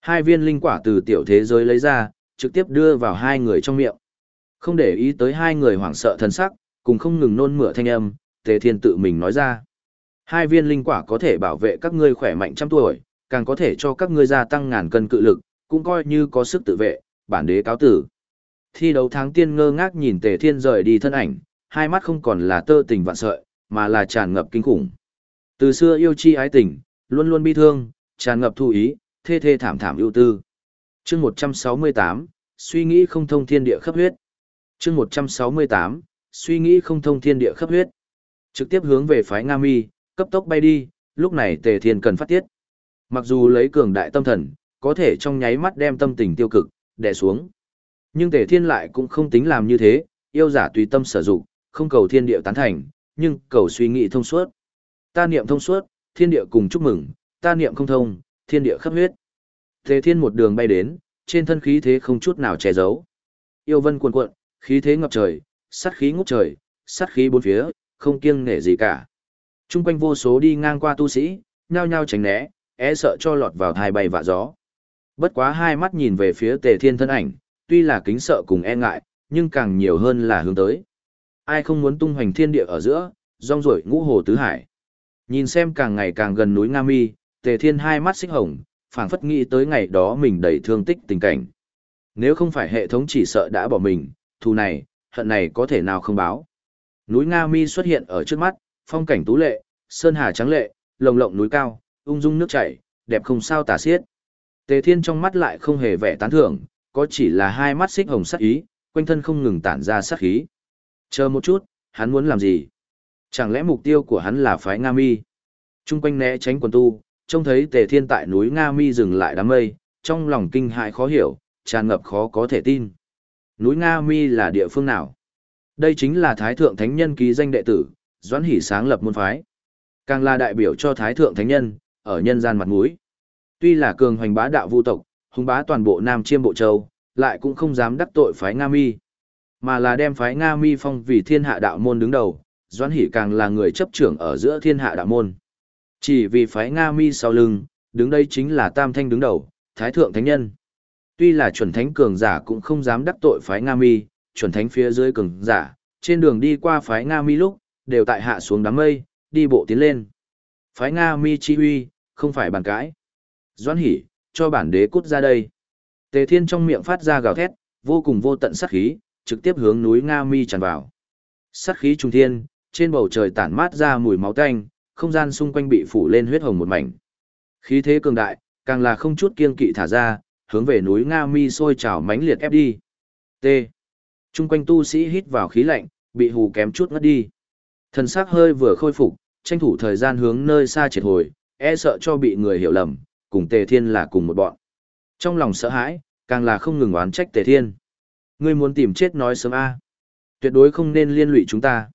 Hai viên linh quả từ tiểu thế giới lấy ra, trực tiếp đưa vào hai người trong miệng. Không để ý tới hai người hoảng sợ thân sắc, cùng không ngừng nôn mửa thanh âm, Tề Thiên tự mình nói ra. Hai viên linh quả có thể bảo vệ các ngươi khỏe mạnh trăm tuổi, càng có thể cho các ngươi gia tăng ngàn cân cự lực, cũng coi như có sức tự vệ, bản đế cáo tử. Thi đấu tháng tiên ngơ ngác nhìn Tề Thiên rời đi thân ảnh, hai mắt không còn là tơ tình vạn sợi, mà là tràn ngập kinh khủng. Từ xưa yêu chi ái tình, luôn luôn bi thương, tràn ngập thu ý, thê thê thảm thảm ưu tư chương một trăm sáu mươi tám suy nghĩ không thông thiên địa khắp huyết chương một trăm sáu mươi tám suy nghĩ không thông thiên địa khắp huyết trực tiếp hướng về phái nga mi cấp tốc bay đi lúc này tề thiên cần phát tiết mặc dù lấy cường đại tâm thần có thể trong nháy mắt đem tâm tình tiêu cực đè xuống nhưng tề thiên lại cũng không tính làm như thế yêu giả tùy tâm sử dụng không cầu thiên địa tán thành nhưng cầu suy nghĩ thông suốt ta niệm thông suốt thiên địa cùng chúc mừng ta niệm không thông thiên địa khắp huyết Tề Thiên một đường bay đến, trên thân khí thế không chút nào che giấu. Yêu vân cuồn cuộn, khí thế ngập trời, sát khí ngút trời, sát khí bốn phía, không kiêng nể gì cả. Trung quanh vô số đi ngang qua tu sĩ, nhao nhao tránh né, e sợ cho lọt vào thai bay vạ gió. Bất quá hai mắt nhìn về phía Tề Thiên thân ảnh, tuy là kính sợ cùng e ngại, nhưng càng nhiều hơn là hướng tới. Ai không muốn tung hoành thiên địa ở giữa, rong rổi ngũ hồ tứ hải. Nhìn xem càng ngày càng gần núi Nga Mi, Tề Thiên hai mắt xích hồng, phảng phất nghĩ tới ngày đó mình đầy thương tích tình cảnh. Nếu không phải hệ thống chỉ sợ đã bỏ mình, thù này, hận này có thể nào không báo. Núi Nga Mi xuất hiện ở trước mắt, phong cảnh tú lệ, sơn hà trắng lệ, lồng lộng núi cao, ung dung nước chảy, đẹp không sao tả xiết. Tề Thiên trong mắt lại không hề vẻ tán thưởng, có chỉ là hai mắt xích hồng sắc ý, quanh thân không ngừng tản ra sát khí. Chờ một chút, hắn muốn làm gì? Chẳng lẽ mục tiêu của hắn là phái Nga Mi? Trung quanh né tránh quần tu, trông thấy tề thiên tại núi Nga Mi dừng lại đám mây, trong lòng kinh hại khó hiểu, tràn ngập khó có thể tin. Núi Nga Mi là địa phương nào? Đây chính là Thái Thượng Thánh Nhân ký danh đệ tử, Doãn Hỷ sáng lập môn phái. Càng là đại biểu cho Thái Thượng Thánh Nhân, ở nhân gian mặt mũi. Tuy là cường hoành bá đạo vu tộc, hung bá toàn bộ Nam Chiêm Bộ Châu, lại cũng không dám đắc tội phái Nga Mi, mà là đem phái Nga Mi phong vì thiên hạ đạo môn đứng đầu, Doãn Hỷ càng là người chấp trưởng ở giữa thiên hạ đạo môn. Chỉ vì phái Nga Mi sau lưng, đứng đây chính là Tam Thanh đứng đầu, Thái Thượng Thánh Nhân. Tuy là chuẩn thánh cường giả cũng không dám đắc tội phái Nga Mi, chuẩn thánh phía dưới cường giả, trên đường đi qua phái Nga Mi lúc, đều tại hạ xuống đám mây, đi bộ tiến lên. Phái Nga Mi chi huy, không phải bàn cãi. Doãn Hỷ, cho bản đế cút ra đây. Tề Thiên trong miệng phát ra gào thét, vô cùng vô tận sát khí, trực tiếp hướng núi Nga Mi tràn vào. Sát khí trung thiên, trên bầu trời tản mát ra mùi máu tanh, không gian xung quanh bị phủ lên huyết hồng một mảnh. Khí thế cường đại, càng là không chút kiên kỵ thả ra, hướng về núi Nga Mi sôi trào mãnh liệt ép đi. T. Trung quanh tu sĩ hít vào khí lạnh, bị hù kém chút ngất đi. Thần sắc hơi vừa khôi phục, tranh thủ thời gian hướng nơi xa triệt hồi, e sợ cho bị người hiểu lầm, cùng Tề Thiên là cùng một bọn. Trong lòng sợ hãi, càng là không ngừng oán trách Tề Thiên. Ngươi muốn tìm chết nói sớm a. Tuyệt đối không nên liên lụy chúng ta.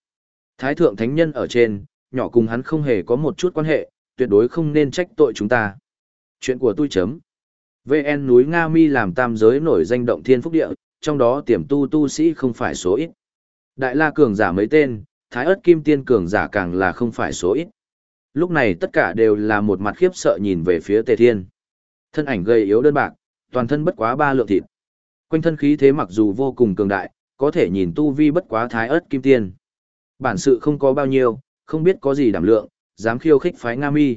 Thái thượng thánh nhân ở trên, nhỏ cùng hắn không hề có một chút quan hệ, tuyệt đối không nên trách tội chúng ta. Chuyện của tôi chấm. VN núi Nga Mi làm tam giới nổi danh động thiên phúc địa, trong đó tiềm tu tu sĩ không phải số ít. Đại la cường giả mấy tên, thái ớt kim tiên cường giả càng là không phải số ít. Lúc này tất cả đều là một mặt khiếp sợ nhìn về phía tề thiên. Thân ảnh gầy yếu đơn bạc, toàn thân bất quá ba lượng thịt. Quanh thân khí thế mặc dù vô cùng cường đại, có thể nhìn tu vi bất quá thái ớt kim tiên. Bản sự không có bao nhiêu, không biết có gì đảm lượng, dám khiêu khích phái Nga Mi.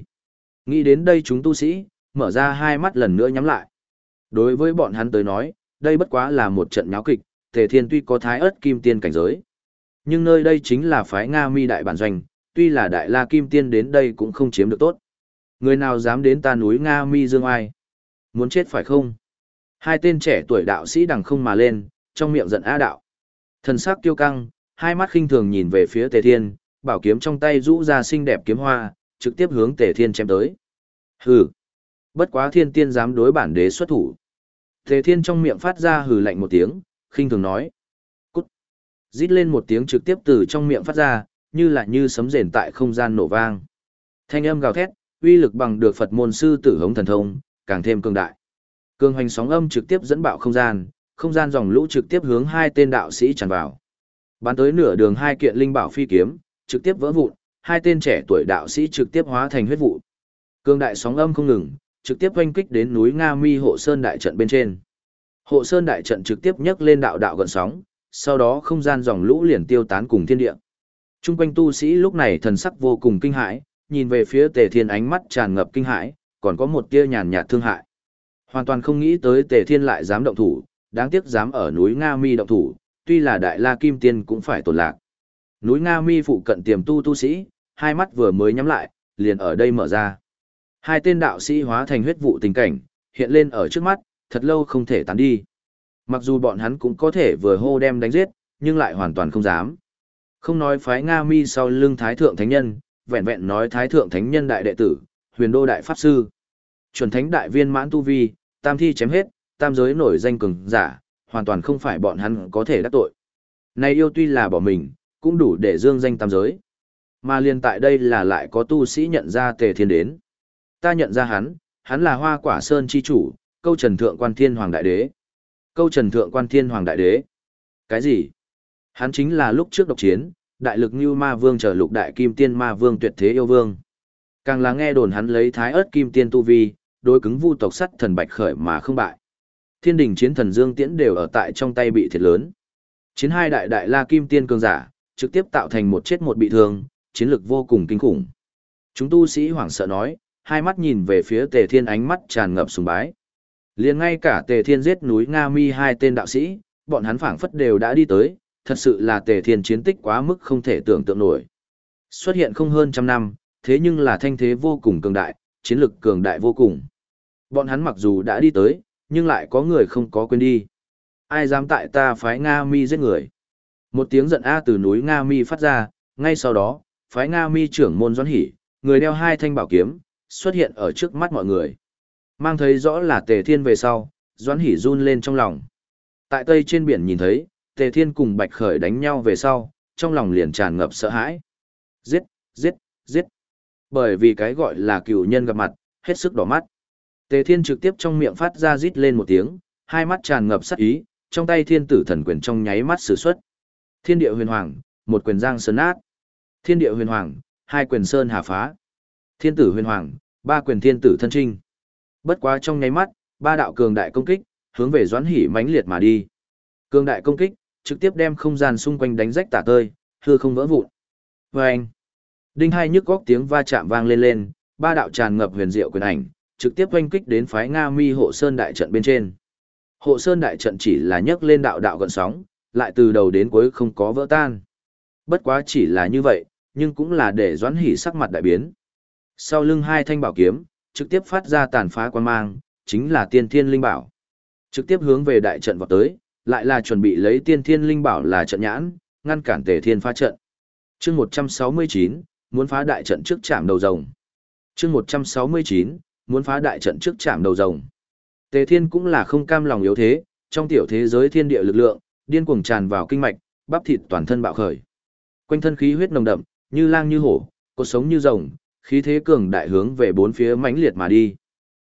Nghĩ đến đây chúng tu sĩ, mở ra hai mắt lần nữa nhắm lại. Đối với bọn hắn tới nói, đây bất quá là một trận nháo kịch, Tề Thiên tuy có thái ớt kim tiên cảnh giới. Nhưng nơi đây chính là phái Nga Mi đại bản doanh, tuy là đại la kim tiên đến đây cũng không chiếm được tốt. Người nào dám đến ta núi Nga Mi Dương ai? Muốn chết phải không? Hai tên trẻ tuổi đạo sĩ đằng không mà lên, trong miệng giận á đạo. Thần sắc tiêu căng, hai mắt khinh thường nhìn về phía Tề Thiên, bảo kiếm trong tay rũ ra xinh đẹp kiếm hoa, trực tiếp hướng Tề Thiên chém tới. Hừ. Bất quá thiên tiên dám đối bản đế xuất thủ. Tề Thiên trong miệng phát ra hừ lạnh một tiếng, khinh thường nói. Cút. Rít lên một tiếng trực tiếp từ trong miệng phát ra, như là như sấm rền tại không gian nổ vang. Thanh âm gào thét, uy lực bằng được Phật môn sư tử hống thần thông, càng thêm cường đại. Cường hoành sóng âm trực tiếp dẫn bạo không gian, không gian dòng lũ trực tiếp hướng hai tên đạo sĩ tràn vào. Bán tới nửa đường hai kiện linh bảo phi kiếm, trực tiếp vỡ vụn, hai tên trẻ tuổi đạo sĩ trực tiếp hóa thành huyết vụ. Cường đại sóng âm không ngừng, trực tiếp oanh kích đến núi Nga Mi hộ sơn đại trận bên trên. Hộ sơn đại trận trực tiếp nhấc lên đạo đạo gần sóng, sau đó không gian dòng lũ liền tiêu tán cùng thiên địa. Trung quanh tu sĩ lúc này thần sắc vô cùng kinh hãi, nhìn về phía Tề Thiên ánh mắt tràn ngập kinh hãi, còn có một tia nhàn nhạt thương hại. Hoàn toàn không nghĩ tới Tề Thiên lại dám động thủ, đáng tiếc dám ở núi Nga Mi động thủ, tuy là đại la kim tiên cũng phải tổn lạc. Núi Nga Mi phụ cận tiềm tu tu sĩ, hai mắt vừa mới nhắm lại, liền ở đây mở ra. Hai tên đạo sĩ hóa thành huyết vụ tình cảnh, hiện lên ở trước mắt, thật lâu không thể tán đi. Mặc dù bọn hắn cũng có thể vừa hô đem đánh giết, nhưng lại hoàn toàn không dám. Không nói phái Nga Mi sau lưng Thái Thượng Thánh Nhân, vẹn vẹn nói Thái Thượng Thánh Nhân đại đệ tử, huyền đô đại pháp sư. Chuẩn thánh đại viên mãn tu vi, tam thi chém hết, tam giới nổi danh cường giả, hoàn toàn không phải bọn hắn có thể đắc tội. Này yêu tuy là bỏ mình, cũng đủ để dương danh tam giới. Mà liền tại đây là lại có tu sĩ nhận ra tề thiên đến. Ta nhận ra hắn, hắn là hoa quả sơn chi chủ, câu trần thượng quan thiên hoàng đại đế. Câu trần thượng quan thiên hoàng đại đế. Cái gì? Hắn chính là lúc trước độc chiến, đại lực như ma vương trở lục đại kim tiên ma vương tuyệt thế yêu vương. Càng là nghe đồn hắn lấy thái ớt kim tiên tu vi, đối cứng vu tộc sắt thần bạch khởi mà không bại. Thiên đình chiến thần Dương Tiễn đều ở tại trong tay bị thiệt lớn. Chiến hai đại đại la kim tiên cường giả, trực tiếp tạo thành một chết một bị thương, chiến lực vô cùng kinh khủng. Chúng tu sĩ hoảng sợ nói, hai mắt nhìn về phía Tề Thiên ánh mắt tràn ngập sùng bái. Liền ngay cả Tề Thiên giết núi Nga Mi hai tên đạo sĩ, bọn hắn phảng phất đều đã đi tới, thật sự là Tề Thiên chiến tích quá mức không thể tưởng tượng nổi. Xuất hiện không hơn trăm năm, thế nhưng là thanh thế vô cùng cường đại, chiến lực cường đại vô cùng. Bọn hắn mặc dù đã đi tới, nhưng lại có người không có quên đi. Ai dám tại ta phái Nga Mi giết người? Một tiếng giận A từ núi Nga Mi phát ra, ngay sau đó, phái Nga Mi trưởng môn doãn hỉ, người đeo hai thanh bảo kiếm, xuất hiện ở trước mắt mọi người. Mang thấy rõ là Tề Thiên về sau, doãn hỉ run lên trong lòng. Tại tây trên biển nhìn thấy, Tề Thiên cùng Bạch Khởi đánh nhau về sau, trong lòng liền tràn ngập sợ hãi. Giết, giết, giết. Bởi vì cái gọi là cựu nhân gặp mặt, hết sức đỏ mắt. Tề Thiên trực tiếp trong miệng phát ra rít lên một tiếng, hai mắt tràn ngập sát ý, trong tay thiên tử thần quyền trong nháy mắt sử xuất. Thiên địa huyền hoàng, một quyền giang sơn át. Thiên địa huyền hoàng, hai quyền sơn hà phá. Thiên tử huyền hoàng, ba quyền thiên tử thân trinh. Bất quá trong nháy mắt, ba đạo cường đại công kích, hướng về Doãn Hỉ mãnh liệt mà đi. Cường đại công kích, trực tiếp đem không gian xung quanh đánh rách tả tơi, hư không vỡ vụn. Vâng! Đinh hai nhức góc tiếng va chạm vang lên lên, ba đạo tràn ngập huyền diệu quyền ảnh, trực tiếp oanh kích đến phái Nga Mi hộ sơn đại trận bên trên. Hộ sơn đại trận chỉ là nhấc lên đạo đạo gọn sóng, lại từ đầu đến cuối không có vỡ tan. Bất quá chỉ là như vậy, nhưng cũng là để doãn hỉ sắc mặt đại biến. Sau lưng hai thanh bảo kiếm, trực tiếp phát ra tàn phá quan mang, chính là tiên thiên linh bảo. Trực tiếp hướng về đại trận vào tới, lại là chuẩn bị lấy tiên thiên linh bảo là trận nhãn, ngăn cản tề thiên phá trận. chương 169, muốn phá đại trận trước chạm đầu rồng. chương 169, muốn phá đại trận trước chạm đầu rồng. Tề thiên cũng là không cam lòng yếu thế, trong tiểu thế giới thiên địa lực lượng, điên cuồng tràn vào kinh mạch, bắp thịt toàn thân bạo khởi. Quanh thân khí huyết nồng đậm, như lang như hổ, cột sống như rồng, khí thế cường đại hướng về bốn phía mãnh liệt mà đi.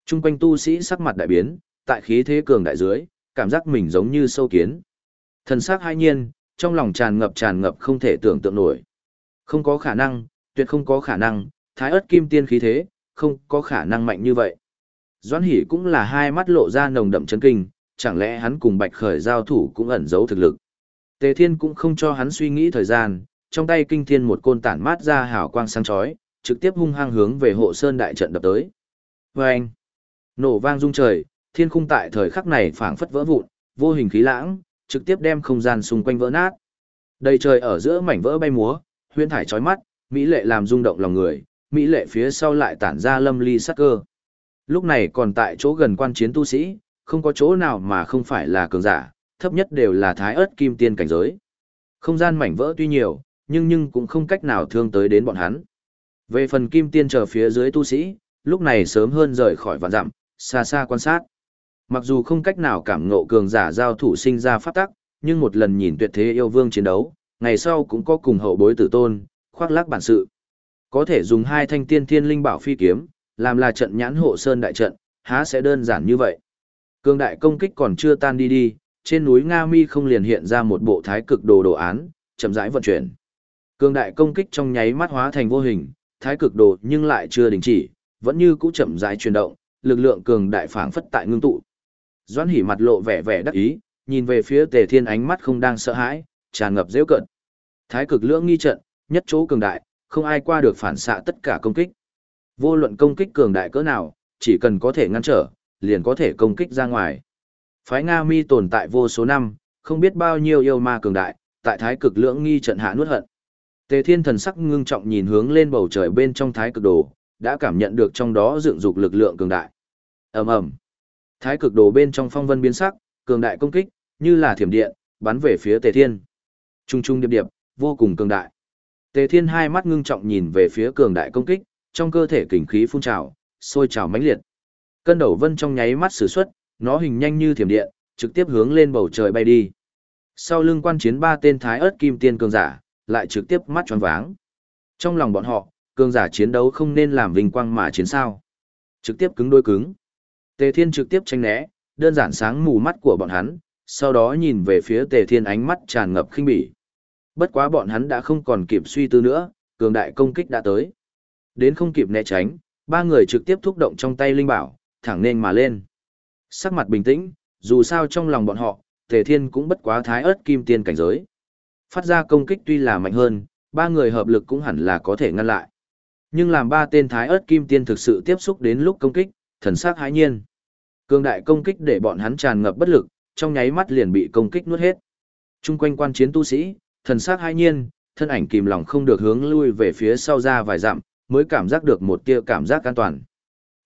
Trung quanh tu sĩ sắc mặt đại biến, tại khí thế cường đại dưới, cảm giác mình giống như sâu kiến. Thần sắc hai nhiên, trong lòng tràn ngập tràn ngập không thể tưởng tượng nổi. Không có khả năng, tuyệt không có khả năng, thái ớt kim tiên khí thế, không có khả năng mạnh như vậy. Doãn Hỷ cũng là hai mắt lộ ra nồng đậm chấn kinh, chẳng lẽ hắn cùng Bạch Khởi giao thủ cũng ẩn giấu thực lực. Tề Thiên cũng không cho hắn suy nghĩ thời gian, trong tay kinh thiên một côn tản mát ra hào quang sáng chói, trực tiếp hung hăng hướng về hộ sơn đại trận đập tới. Vâng! Nổ vang rung trời, thiên khung tại thời khắc này phảng phất vỡ vụn, vô hình khí lãng, trực tiếp đem không gian xung quanh vỡ nát. Đầy trời ở giữa mảnh vỡ bay múa, huyễn thải chói mắt, mỹ lệ làm rung động lòng người, mỹ lệ phía sau lại tản ra lâm ly sắc cơ. Lúc này còn tại chỗ gần quan chiến tu sĩ, không có chỗ nào mà không phải là cường giả, thấp nhất đều là thái ớt kim tiên cảnh giới. Không gian mảnh vỡ tuy nhiều, nhưng nhưng cũng không cách nào thương tới đến bọn hắn. Về phần kim tiên chờ phía dưới tu sĩ, lúc này sớm hơn rời khỏi vạn dặm, xa xa quan sát. Mặc dù không cách nào cảm ngộ cường giả giao thủ sinh ra pháp tắc, nhưng một lần nhìn tuyệt thế yêu vương chiến đấu, ngày sau cũng có cùng hậu bối tử tôn, khoác lác bản sự. Có thể dùng hai thanh tiên thiên linh bảo phi kiếm, làm là trận nhãn hộ sơn đại trận, há sẽ đơn giản như vậy. Cường đại công kích còn chưa tan đi đi, trên núi Nga Mi không liền hiện ra một bộ thái cực đồ đồ án, chậm rãi vận chuyển. Cường đại công kích trong nháy mắt hóa thành vô hình, thái cực đồ nhưng lại chưa đình chỉ, vẫn như cũ chậm rãi chuyển động, lực lượng cường đại phảng phất tại ngưng tụ. Doãn Hỉ mặt lộ vẻ vẻ đắc ý, nhìn về phía Tề Thiên ánh mắt không đang sợ hãi, tràn ngập giễu cận. Thái cực lưỡng nghi trận, nhất chỗ cường đại, không ai qua được phản xạ tất cả công kích. Vô luận công kích cường đại cỡ nào, chỉ cần có thể ngăn trở, liền có thể công kích ra ngoài. Phái Nga Mi tồn tại vô số năm, không biết bao nhiêu yêu ma cường đại, tại thái cực lưỡng nghi trận hạ nuốt hận. Tề Thiên thần sắc ngưng trọng nhìn hướng lên bầu trời bên trong thái cực đồ, đã cảm nhận được trong đó dựng dục lực lượng cường đại. Ầm ầm. Thái cực đồ bên trong phong vân biến sắc, cường đại công kích, như là thiểm điện, bắn về phía Tề Thiên. Trung trung điệp điệp, vô cùng cường đại. Tề Thiên hai mắt ngưng trọng nhìn về phía cường đại công kích, trong cơ thể kình khí phun trào, sôi trào mãnh liệt. Cân đầu vân trong nháy mắt sử xuất, nó hình nhanh như thiểm điện, trực tiếp hướng lên bầu trời bay đi. Sau lưng quan chiến ba tên thái ớt kim tiên cường giả, lại trực tiếp mắt tròn váng. Trong lòng bọn họ, cường giả chiến đấu không nên làm vinh quang mà chiến sao. Trực tiếp cứng đôi cứng. Tề Thiên trực tiếp tranh né, đơn giản sáng mù mắt của bọn hắn, sau đó nhìn về phía Tề Thiên ánh mắt tràn ngập khinh bỉ. Bất quá bọn hắn đã không còn kịp suy tư nữa, cường đại công kích đã tới. Đến không kịp né tránh, ba người trực tiếp thúc động trong tay linh bảo, thẳng nên mà lên. Sắc mặt bình tĩnh, dù sao trong lòng bọn họ, Tề Thiên cũng bất quá thái ớt kim tiên cảnh giới. Phát ra công kích tuy là mạnh hơn, ba người hợp lực cũng hẳn là có thể ngăn lại. Nhưng làm ba tên thái ớt kim tiên thực sự tiếp xúc đến lúc công kích, thần sắc hãi nhiên. Cương đại công kích để bọn hắn tràn ngập bất lực, trong nháy mắt liền bị công kích nuốt hết. Trung quanh quan chiến tu sĩ, thần sắc hai nhiên, thân ảnh kìm lòng không được hướng lui về phía sau ra vài dặm, mới cảm giác được một tia cảm giác an toàn.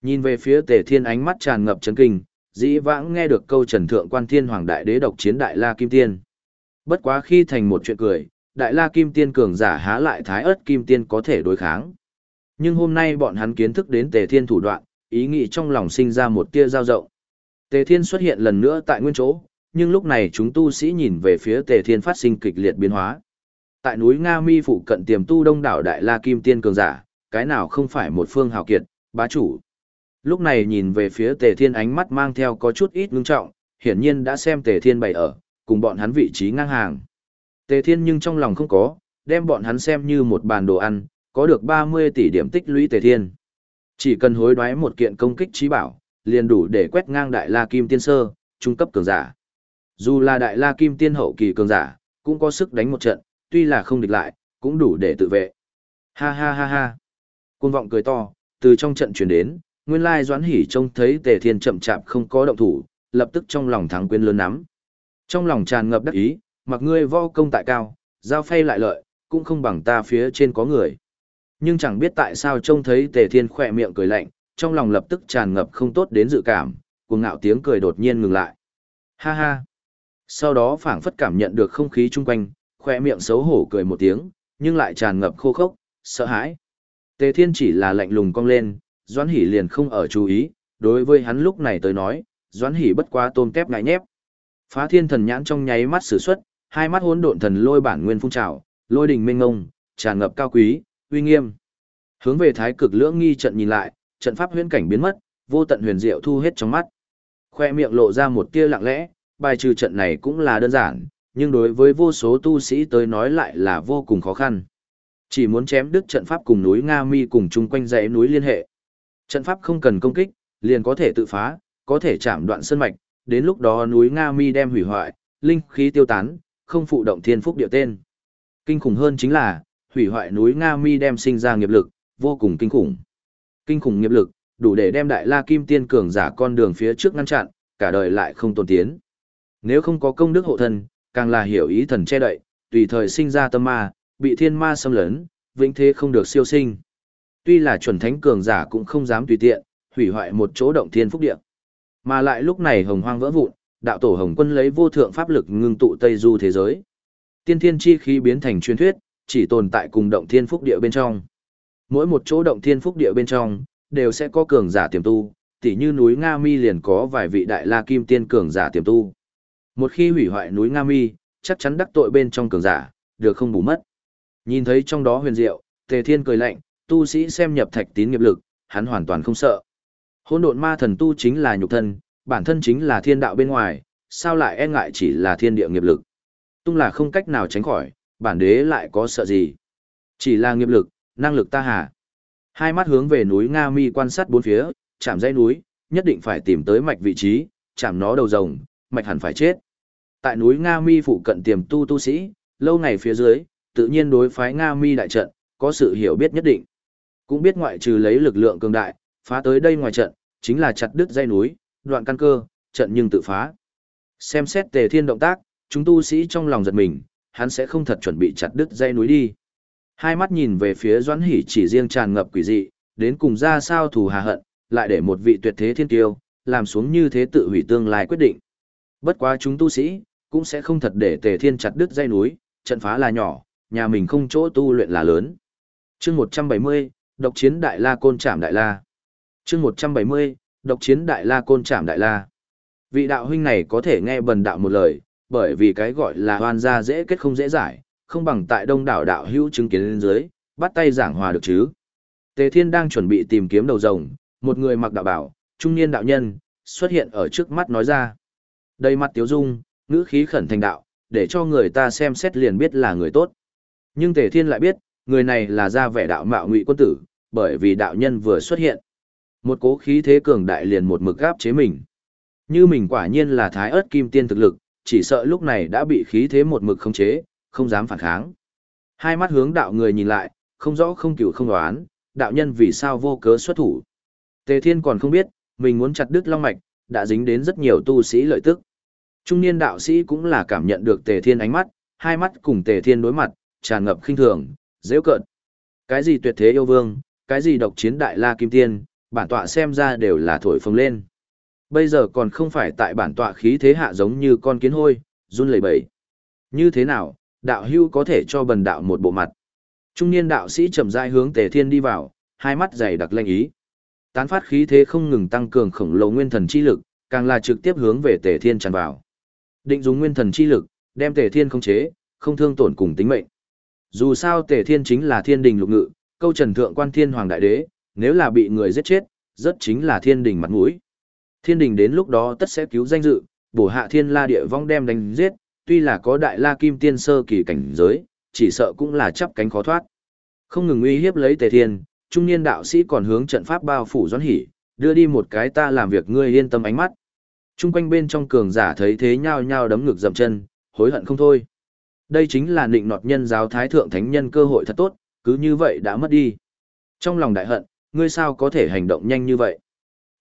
Nhìn về phía Tề Thiên ánh mắt tràn ngập chấn kinh, dĩ vãng nghe được câu Trần Thượng Quan Thiên Hoàng Đại Đế độc chiến Đại La Kim Tiên. Bất quá khi thành một chuyện cười, Đại La Kim Tiên cường giả há lại Thái ớt Kim Tiên có thể đối kháng. Nhưng hôm nay bọn hắn kiến thức đến Tề Thiên thủ đoạn, ý nghĩ trong lòng sinh ra một tia dao rộng. Tề Thiên xuất hiện lần nữa tại nguyên chỗ, nhưng lúc này chúng tu sĩ nhìn về phía Tề Thiên phát sinh kịch liệt biến hóa. Tại núi Nga Mi phụ cận tiềm tu đông đảo Đại La Kim Tiên cường giả, cái nào không phải một phương hào kiệt, bá chủ. lúc này nhìn về phía Tề Thiên ánh mắt mang theo có chút ít ngưng trọng, hiển nhiên đã xem Tề Thiên bày ở, cùng bọn hắn vị trí ngang hàng. Tề Thiên nhưng trong lòng không có, đem bọn hắn xem như một bàn đồ ăn, có được 30 tỷ điểm tích lũy Tề Thiên. Chỉ cần hối đoái một kiện công kích trí bảo, liền đủ để quét ngang Đại La Kim Tiên Sơ, trung cấp cường giả. Dù là Đại La Kim Tiên hậu kỳ cường giả, cũng có sức đánh một trận, tuy là không địch lại, cũng đủ để tự vệ. Ha ha ha ha. Cuồng vọng cười to, từ trong trận chuyển đến, nguyên lai doãn hỉ trông thấy tề thiên chậm chạp không có động thủ, lập tức trong lòng thắng quyến lớn nắm. Trong lòng tràn ngập đắc ý, mặc ngươi võ công tại cao, giao phay lại lợi, cũng không bằng ta phía trên có người. Nhưng chẳng biết tại sao trông thấy tề thiên khỏe miệng cười lạnh, trong lòng lập tức tràn ngập không tốt đến dự cảm, cuồng ngạo tiếng cười đột nhiên ngừng lại. Ha ha. Sau đó phảng phất cảm nhận được không khí chung quanh, khoe miệng xấu hổ cười một tiếng, nhưng lại tràn ngập khô khốc, sợ hãi. Tề Thiên chỉ là lạnh lùng cong lên, Doãn Hỷ liền không ở chú ý, đối với hắn lúc này tới nói, Doãn Hỷ bất quá tôm tép ngại nhép. Phá Thiên thần nhãn trong nháy mắt sử xuất, hai mắt hỗn độn thần lôi bản nguyên phun trào, lôi đỉnh minh ngông, tràn ngập cao quý, uy nghiêm. Hướng về Thái Cực Lưỡng Nghi trận nhìn lại, trận pháp huyễn cảnh biến mất, vô tận huyền diệu thu hết trong mắt. Khoe miệng lộ ra một tia lặng lẽ, bài trừ trận này cũng là đơn giản, nhưng đối với vô số tu sĩ tới nói lại là vô cùng khó khăn. Chỉ muốn chém đứt trận pháp cùng núi Nga Mi cùng chung quanh dãy núi liên hệ. Trận pháp không cần công kích, liền có thể tự phá, có thể chạm đoạn sơn mạch, đến lúc đó núi Nga Mi đem hủy hoại, linh khí tiêu tán, không phụ động thiên phúc địa tên. Kinh khủng hơn chính là, hủy hoại núi Nga Mi đem sinh ra nghiệp lực, vô cùng kinh khủng. Kinh khủng nghiệp lực, đủ để đem đại la kim tiên cường giả con đường phía trước ngăn chặn, cả đời lại không tồn tiến. Nếu không có công đức hộ thân, càng là hiểu ý thần che đậy, tùy thời sinh ra tâm ma, bị thiên ma xâm lấn, vĩnh thế không được siêu sinh. Tuy là chuẩn thánh cường giả cũng không dám tùy tiện, hủy hoại một chỗ động thiên phúc địa. Mà lại lúc này hồng hoang vỡ vụn, đạo tổ hồng quân lấy vô thượng pháp lực ngưng tụ tây du thế giới. Tiên thiên chi khí biến thành truyền thuyết, chỉ tồn tại cùng động thiên phúc địa bên trong. Mỗi một chỗ động thiên phúc địa bên trong, đều sẽ có cường giả tiềm tu, tỉ như núi Nga Mi liền có vài vị đại la kim tiên cường giả tiềm tu. Một khi hủy hoại núi Nga Mi, chắc chắn đắc tội bên trong cường giả, được không bù mất. Nhìn thấy trong đó huyền diệu, Tề Thiên cười lạnh, tu sĩ xem nhập thạch tín nghiệp lực, hắn hoàn toàn không sợ. Hỗn độn ma thần tu chính là nhục thân, bản thân chính là thiên đạo bên ngoài, sao lại e ngại chỉ là thiên địa nghiệp lực. Tung là không cách nào tránh khỏi, bản đế lại có sợ gì. Chỉ là nghiệp lực, năng lực ta hà. Hai mắt hướng về núi Nga Mi quan sát bốn phía, chạm dãy núi, nhất định phải tìm tới mạch vị trí, chạm nó đầu rồng, mạch hẳn phải chết. Tại núi Nga Mi phụ cận tiềm tu tu sĩ, lâu ngày phía dưới, tự nhiên đối phái Nga Mi đại trận, có sự hiểu biết nhất định. Cũng biết ngoại trừ lấy lực lượng cường đại, phá tới đây ngoài trận, chính là chặt đứt dây núi, đoạn căn cơ, trận nhưng tự phá. Xem xét tề thiên động tác, chúng tu sĩ trong lòng giật mình, hắn sẽ không thật chuẩn bị chặt đứt dây núi đi. Hai mắt nhìn về phía Doãn Hỷ chỉ riêng tràn ngập quỷ dị, đến cùng ra sao thù hà hận, lại để một vị tuyệt thế thiên tiêu, làm xuống như thế tự hủy tương lai quyết định. Bất quá chúng tu sĩ, cũng sẽ không thật để tề thiên chặt đứt dây núi, trận phá là nhỏ, nhà mình không chỗ tu luyện là lớn. chương 170, độc chiến đại la côn trảm đại la. chương 170, độc chiến đại la côn trảm đại la. Vị đạo huynh này có thể nghe bần đạo một lời, bởi vì cái gọi là hoan gia dễ kết không dễ giải, không bằng tại đông đảo đạo hữu chứng kiến lên dưới, bắt tay giảng hòa được chứ. Tề Thiên đang chuẩn bị tìm kiếm đầu rồng, một người mặc đạo bảo, trung niên đạo nhân, xuất hiện ở trước mắt nói ra. Đầy mặt tiếu dung, ngữ khí khẩn thành đạo, để cho người ta xem xét liền biết là người tốt. Nhưng Tề Thiên lại biết, người này là ra vẻ đạo mạo ngụy quân tử, bởi vì đạo nhân vừa xuất hiện. Một cố khí thế cường đại liền một mực gáp chế mình. Như mình quả nhiên là thái ớt kim tiên thực lực, chỉ sợ lúc này đã bị khí thế một mực khống chế, không dám phản kháng. Hai mắt hướng đạo người nhìn lại, không rõ không cửu không đoán, đạo nhân vì sao vô cớ xuất thủ. Tề Thiên còn không biết, mình muốn chặt đứt long mạch, đã dính đến rất nhiều tu sĩ lợi tức. Trung niên đạo sĩ cũng là cảm nhận được Tề Thiên ánh mắt, hai mắt cùng Tề Thiên đối mặt, tràn ngập khinh thường, dễ cợt. Cái gì tuyệt thế yêu vương, cái gì độc chiến đại la kim tiên, bản tọa xem ra đều là thổi phồng lên. Bây giờ còn không phải tại bản tọa khí thế hạ giống như con kiến hôi, run lẩy bẩy. Như thế nào, đạo hưu có thể cho bần đạo một bộ mặt. Trung niên đạo sĩ chậm rãi hướng Tề Thiên đi vào, hai mắt dày đặc lanh ý. Tán phát khí thế không ngừng tăng cường khổng lồ nguyên thần chi lực, càng là trực tiếp hướng về Tề Thiên tràn vào. Định dùng nguyên thần chi lực, đem Tề Thiên khống chế, không thương tổn cùng tính mệnh. Dù sao Tề Thiên chính là thiên đình lục ngự, câu trần thượng quan thiên hoàng đại đế, nếu là bị người giết chết, rất chính là thiên đình mặt mũi. Thiên đình đến lúc đó tất sẽ cứu danh dự, bổ hạ thiên la địa vong đem đánh giết, tuy là có đại la kim tiên sơ kỳ cảnh giới, chỉ sợ cũng là chắp cánh khó thoát. Không ngừng uy hiếp lấy tề thiên, trung niên đạo sĩ còn hướng trận pháp bao phủ doãn hỉ, đưa đi một cái ta làm việc ngươi yên tâm ánh mắt. Trung quanh bên trong cường giả thấy thế nhao nhao đấm ngực dậm chân, hối hận không thôi. Đây chính là định nọt nhân giáo thái thượng thánh nhân cơ hội thật tốt, cứ như vậy đã mất đi. Trong lòng đại hận, ngươi sao có thể hành động nhanh như vậy?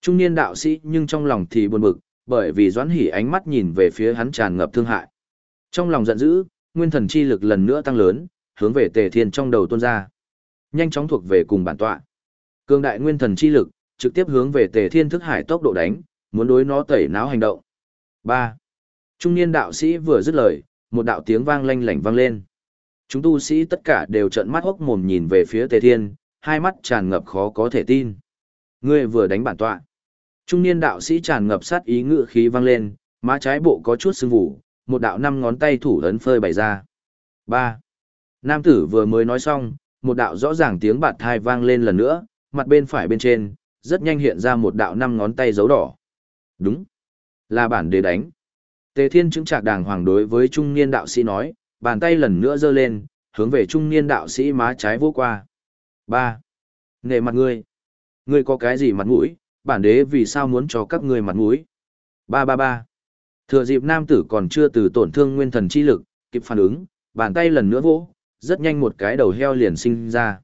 Trung niên đạo sĩ nhưng trong lòng thì buồn bực, bởi vì doãn hỉ ánh mắt nhìn về phía hắn tràn ngập thương hại. Trong lòng giận dữ, nguyên thần chi lực lần nữa tăng lớn, hướng về tề thiên trong đầu tuôn ra. Nhanh chóng thuộc về cùng bản tọa. Cương đại nguyên thần chi lực, trực tiếp hướng về tề thiên thức hải tốc độ đánh, muốn đối nó tẩy não hành động. 3. Trung niên đạo sĩ vừa dứt lời, một đạo tiếng vang lanh lảnh vang lên. Chúng tu sĩ tất cả đều trợn mắt hốc mồm nhìn về phía tề thiên, hai mắt tràn ngập khó có thể tin. Ngươi vừa đánh bản tọa. Trung niên đạo sĩ tràn ngập sát ý ngự khí vang lên, má trái bộ có chút sưng vụ, một đạo năm ngón tay thủ ấn phơi bày ra. 3. Nam tử vừa mới nói xong, một đạo rõ ràng tiếng bạt thai vang lên lần nữa, mặt bên phải bên trên, rất nhanh hiện ra một đạo năm ngón tay dấu đỏ. Đúng. Là bản đế đánh. Tề thiên chứng trạc đàng hoàng đối với trung niên đạo sĩ nói, bàn tay lần nữa giơ lên, hướng về trung niên đạo sĩ má trái vô qua. 3. Nệ mặt ngươi. Ngươi có cái gì mặt mũi, bản đế vì sao muốn cho các ngươi mặt mũi? 333. Thừa dịp nam tử còn chưa từ tổn thương nguyên thần chi lực, kịp phản ứng, bàn tay lần nữa vỗ, rất nhanh một cái đầu heo liền sinh ra.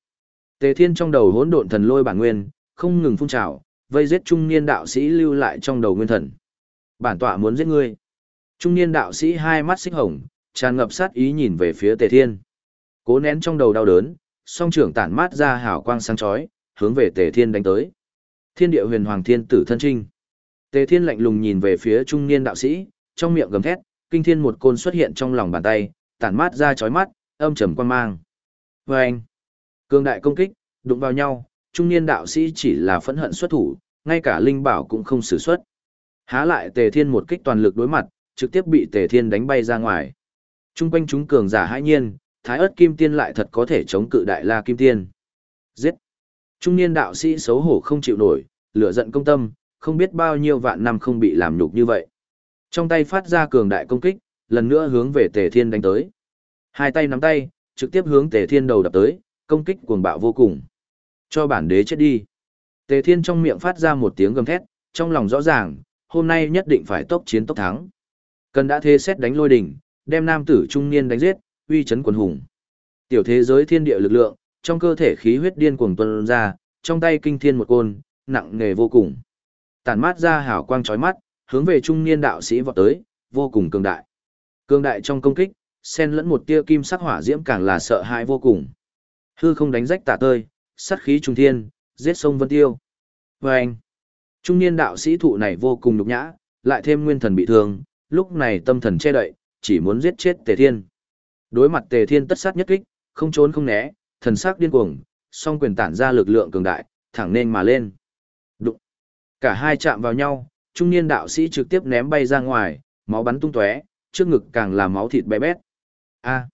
Tề Thiên trong đầu hỗn độn thần lôi bản nguyên, không ngừng phun trào, vây giết trung niên đạo sĩ lưu lại trong đầu nguyên thần. Bản tọa muốn giết ngươi. Trung niên đạo sĩ hai mắt xích hồng, tràn ngập sát ý nhìn về phía Tề Thiên. Cố nén trong đầu đau đớn, song trưởng tản mát ra hào quang sáng chói, hướng về Tề Thiên đánh tới. Thiên địa huyền hoàng thiên tử thân trinh. Tề Thiên lạnh lùng nhìn về phía trung niên đạo sĩ, trong miệng gầm thét, kinh thiên một côn xuất hiện trong lòng bàn tay, tản mát ra chói mắt, âm trầm quan mang. Và anh, cường đại công kích, đụng vào nhau, trung niên đạo sĩ chỉ là phẫn hận xuất thủ, ngay cả linh bảo cũng không sử xuất. Há lại Tề Thiên một kích toàn lực đối mặt, trực tiếp bị Tề Thiên đánh bay ra ngoài. Trung quanh chúng cường giả hãi nhiên, Thái ớt kim tiên lại thật có thể chống cự đại la kim tiên. Giết! Trung niên đạo sĩ xấu hổ không chịu nổi, lửa giận công tâm, không biết bao nhiêu vạn năm không bị làm nhục như vậy. Trong tay phát ra cường đại công kích, lần nữa hướng về Tề Thiên đánh tới. Hai tay nắm tay, trực tiếp hướng Tề Thiên đầu đập tới, công kích cuồng bạo vô cùng. Cho bản đế chết đi. Tề Thiên trong miệng phát ra một tiếng gầm thét, trong lòng rõ ràng, hôm nay nhất định phải tốc chiến tốc thắng. Cần đã thế xét đánh lôi đỉnh, đem nam tử trung niên đánh giết, uy chấn quần hùng. Tiểu thế giới thiên địa lực lượng, trong cơ thể khí huyết điên cuồng tuôn ra, trong tay kinh thiên một côn, nặng nề vô cùng. Tản mát ra hào quang chói mắt, hướng về trung niên đạo sĩ vọt tới, vô cùng cường đại. Cường đại trong công kích, xen lẫn một tia kim sắc hỏa diễm càng là sợ hãi vô cùng. Hư không đánh rách tả tơi, sát khí trung thiên, giết sông vân tiêu. Và anh, trung niên đạo sĩ thụ này vô cùng nhục nhã, lại thêm nguyên thần bị thương, lúc này tâm thần che đậy, chỉ muốn giết chết tề thiên. Đối mặt tề thiên tất sát nhất kích, không trốn không né, thần sắc điên cuồng, song quyền tản ra lực lượng cường đại, thẳng nên mà lên. Cả hai chạm vào nhau, trung niên đạo sĩ trực tiếp ném bay ra ngoài, máu bắn tung tóe, trước ngực càng là máu thịt bé bét. A.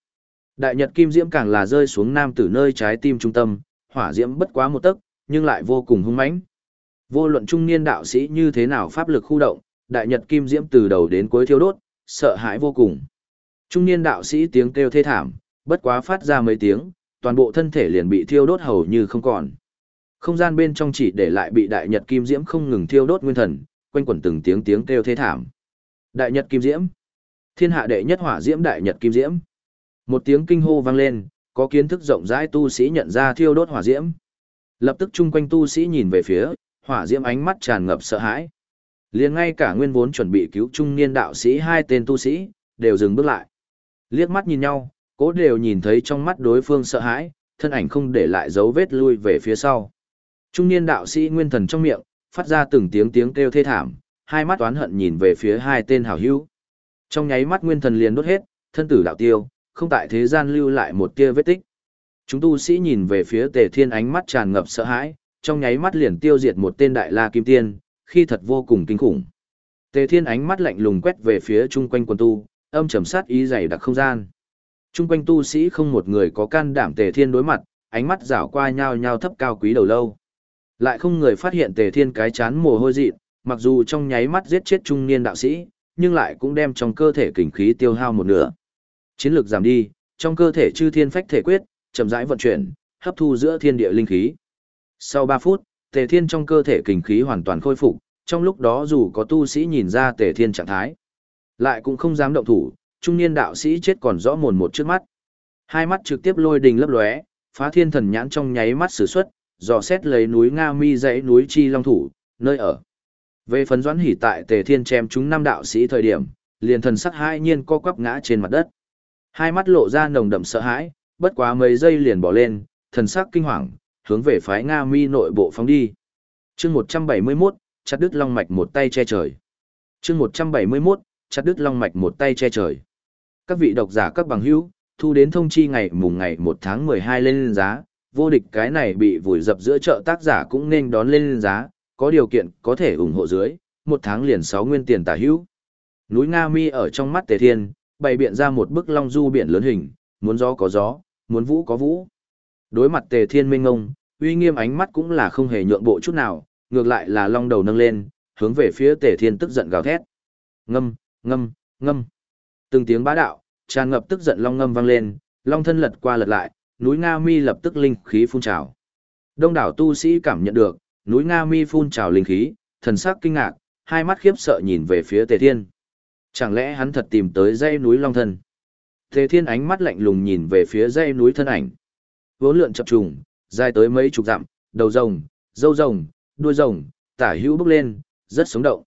Đại Nhật Kim Diễm càng là rơi xuống nam tử nơi trái tim trung tâm, hỏa diễm bất quá một tấc, nhưng lại vô cùng hung mãnh. Vô luận trung niên đạo sĩ như thế nào pháp lực khu động, Đại Nhật Kim Diễm từ đầu đến cuối thiêu đốt, sợ hãi vô cùng. Trung niên đạo sĩ tiếng kêu thê thảm, bất quá phát ra mấy tiếng, toàn bộ thân thể liền bị thiêu đốt hầu như không còn. Không gian bên trong chỉ để lại bị đại nhật kim diễm không ngừng thiêu đốt nguyên thần, quanh quẩn từng tiếng tiếng kêu thế thảm. Đại nhật kim diễm, thiên hạ đệ nhất hỏa diễm đại nhật kim diễm. Một tiếng kinh hô vang lên, có kiến thức rộng rãi tu sĩ nhận ra thiêu đốt hỏa diễm. Lập tức chung quanh tu sĩ nhìn về phía, hỏa diễm ánh mắt tràn ngập sợ hãi. Liền ngay cả nguyên vốn chuẩn bị cứu trung niên đạo sĩ hai tên tu sĩ, đều dừng bước lại. Liếc mắt nhìn nhau, cố đều nhìn thấy trong mắt đối phương sợ hãi, thân ảnh không để lại dấu vết lui về phía sau. Trung niên đạo sĩ nguyên thần trong miệng, phát ra từng tiếng tiếng kêu thê thảm, hai mắt oán hận nhìn về phía hai tên hảo hữu. Trong nháy mắt nguyên thần liền đốt hết, thân tử đạo tiêu, không tại thế gian lưu lại một tia vết tích. Chúng tu sĩ nhìn về phía Tề Thiên ánh mắt tràn ngập sợ hãi, trong nháy mắt liền tiêu diệt một tên đại la kim tiên, khi thật vô cùng kinh khủng. Tề Thiên ánh mắt lạnh lùng quét về phía chung quanh quân tu, âm trầm sát ý dày đặc không gian. Trung quanh tu sĩ không một người có can đảm tề thiên đối mặt, ánh mắt rảo qua nhau nhau thấp cao quý đầu lâu. Lại không người phát hiện tề thiên cái chán mồ hôi dị, mặc dù trong nháy mắt giết chết trung niên đạo sĩ, nhưng lại cũng đem trong cơ thể kình khí tiêu hao một nửa. Chiến lược giảm đi, trong cơ thể chư thiên phách thể quyết, chậm rãi vận chuyển, hấp thu giữa thiên địa linh khí. Sau 3 phút, tề thiên trong cơ thể kình khí hoàn toàn khôi phục, trong lúc đó dù có tu sĩ nhìn ra tề thiên trạng thái, lại cũng không dám động thủ, trung niên đạo sĩ chết còn rõ mồn một trước mắt. Hai mắt trực tiếp lôi đình lấp lóe, phá thiên thần nhãn trong nháy mắt sử xuất, dò xét lấy núi Nga Mi dãy núi Chi Long Thủ, nơi ở. Về phần doãn hỉ tại tề thiên chém chúng năm đạo sĩ thời điểm, liền thần sắc hai nhiên co quắp ngã trên mặt đất. Hai mắt lộ ra nồng đậm sợ hãi, bất quá mấy giây liền bỏ lên, thần sắc kinh hoàng, hướng về phái Nga Mi nội bộ phóng đi. chương 171, chặt đứt long mạch một tay che trời. chương 171, chặt đứt long mạch một tay che trời. Các vị độc giả các bằng hữu, thu đến thông chi ngày mùng ngày 1 tháng 12 lên giá, vô địch cái này bị vùi dập giữa chợ tác giả cũng nên đón lên giá, có điều kiện có thể ủng hộ dưới, một tháng liền 6 nguyên tiền tả hữu. Núi Nga Mi ở trong mắt Tề Thiên, bày biện ra một bức long du biển lớn hình, muốn gió có gió, muốn vũ có vũ. Đối mặt Tề Thiên minh ngông, uy nghiêm ánh mắt cũng là không hề nhượng bộ chút nào, ngược lại là long đầu nâng lên, hướng về phía Tề Thiên tức giận gào thét. Ngâm, ngâm, ngâm. Từng tiếng bá đạo, tràn ngập tức giận long ngâm vang lên, long thân lật qua lật lại, núi Nga Mi lập tức linh khí phun trào. Đông đảo tu sĩ cảm nhận được, núi Nga Mi phun trào linh khí, thần sắc kinh ngạc, hai mắt khiếp sợ nhìn về phía Tề Thiên. Chẳng lẽ hắn thật tìm tới dãy núi Long Thân? Tề Thiên ánh mắt lạnh lùng nhìn về phía dãy núi thân ảnh. Vốn lượn chập trùng, dài tới mấy chục dặm, đầu rồng, dâu rồng, đuôi rồng, tả hữu bước lên, rất sống động.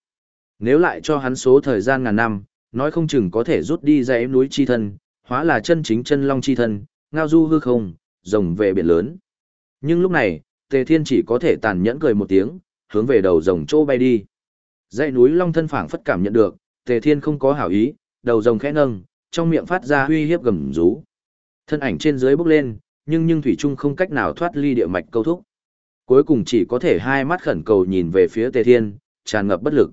Nếu lại cho hắn số thời gian ngàn năm, nói không chừng có thể rút đi dãy núi chi thân, hóa là chân chính chân long chi thân, ngao du hư không, rồng về biển lớn. Nhưng lúc này, Tề Thiên chỉ có thể tàn nhẫn cười một tiếng, hướng về đầu rồng trô bay đi. Dãy núi long thân phảng phất cảm nhận được, Tề Thiên không có hảo ý, đầu rồng khẽ nâng, trong miệng phát ra uy hiếp gầm rú. Thân ảnh trên dưới bốc lên, nhưng nhưng thủy trung không cách nào thoát ly địa mạch câu thúc. Cuối cùng chỉ có thể hai mắt khẩn cầu nhìn về phía Tề Thiên, tràn ngập bất lực.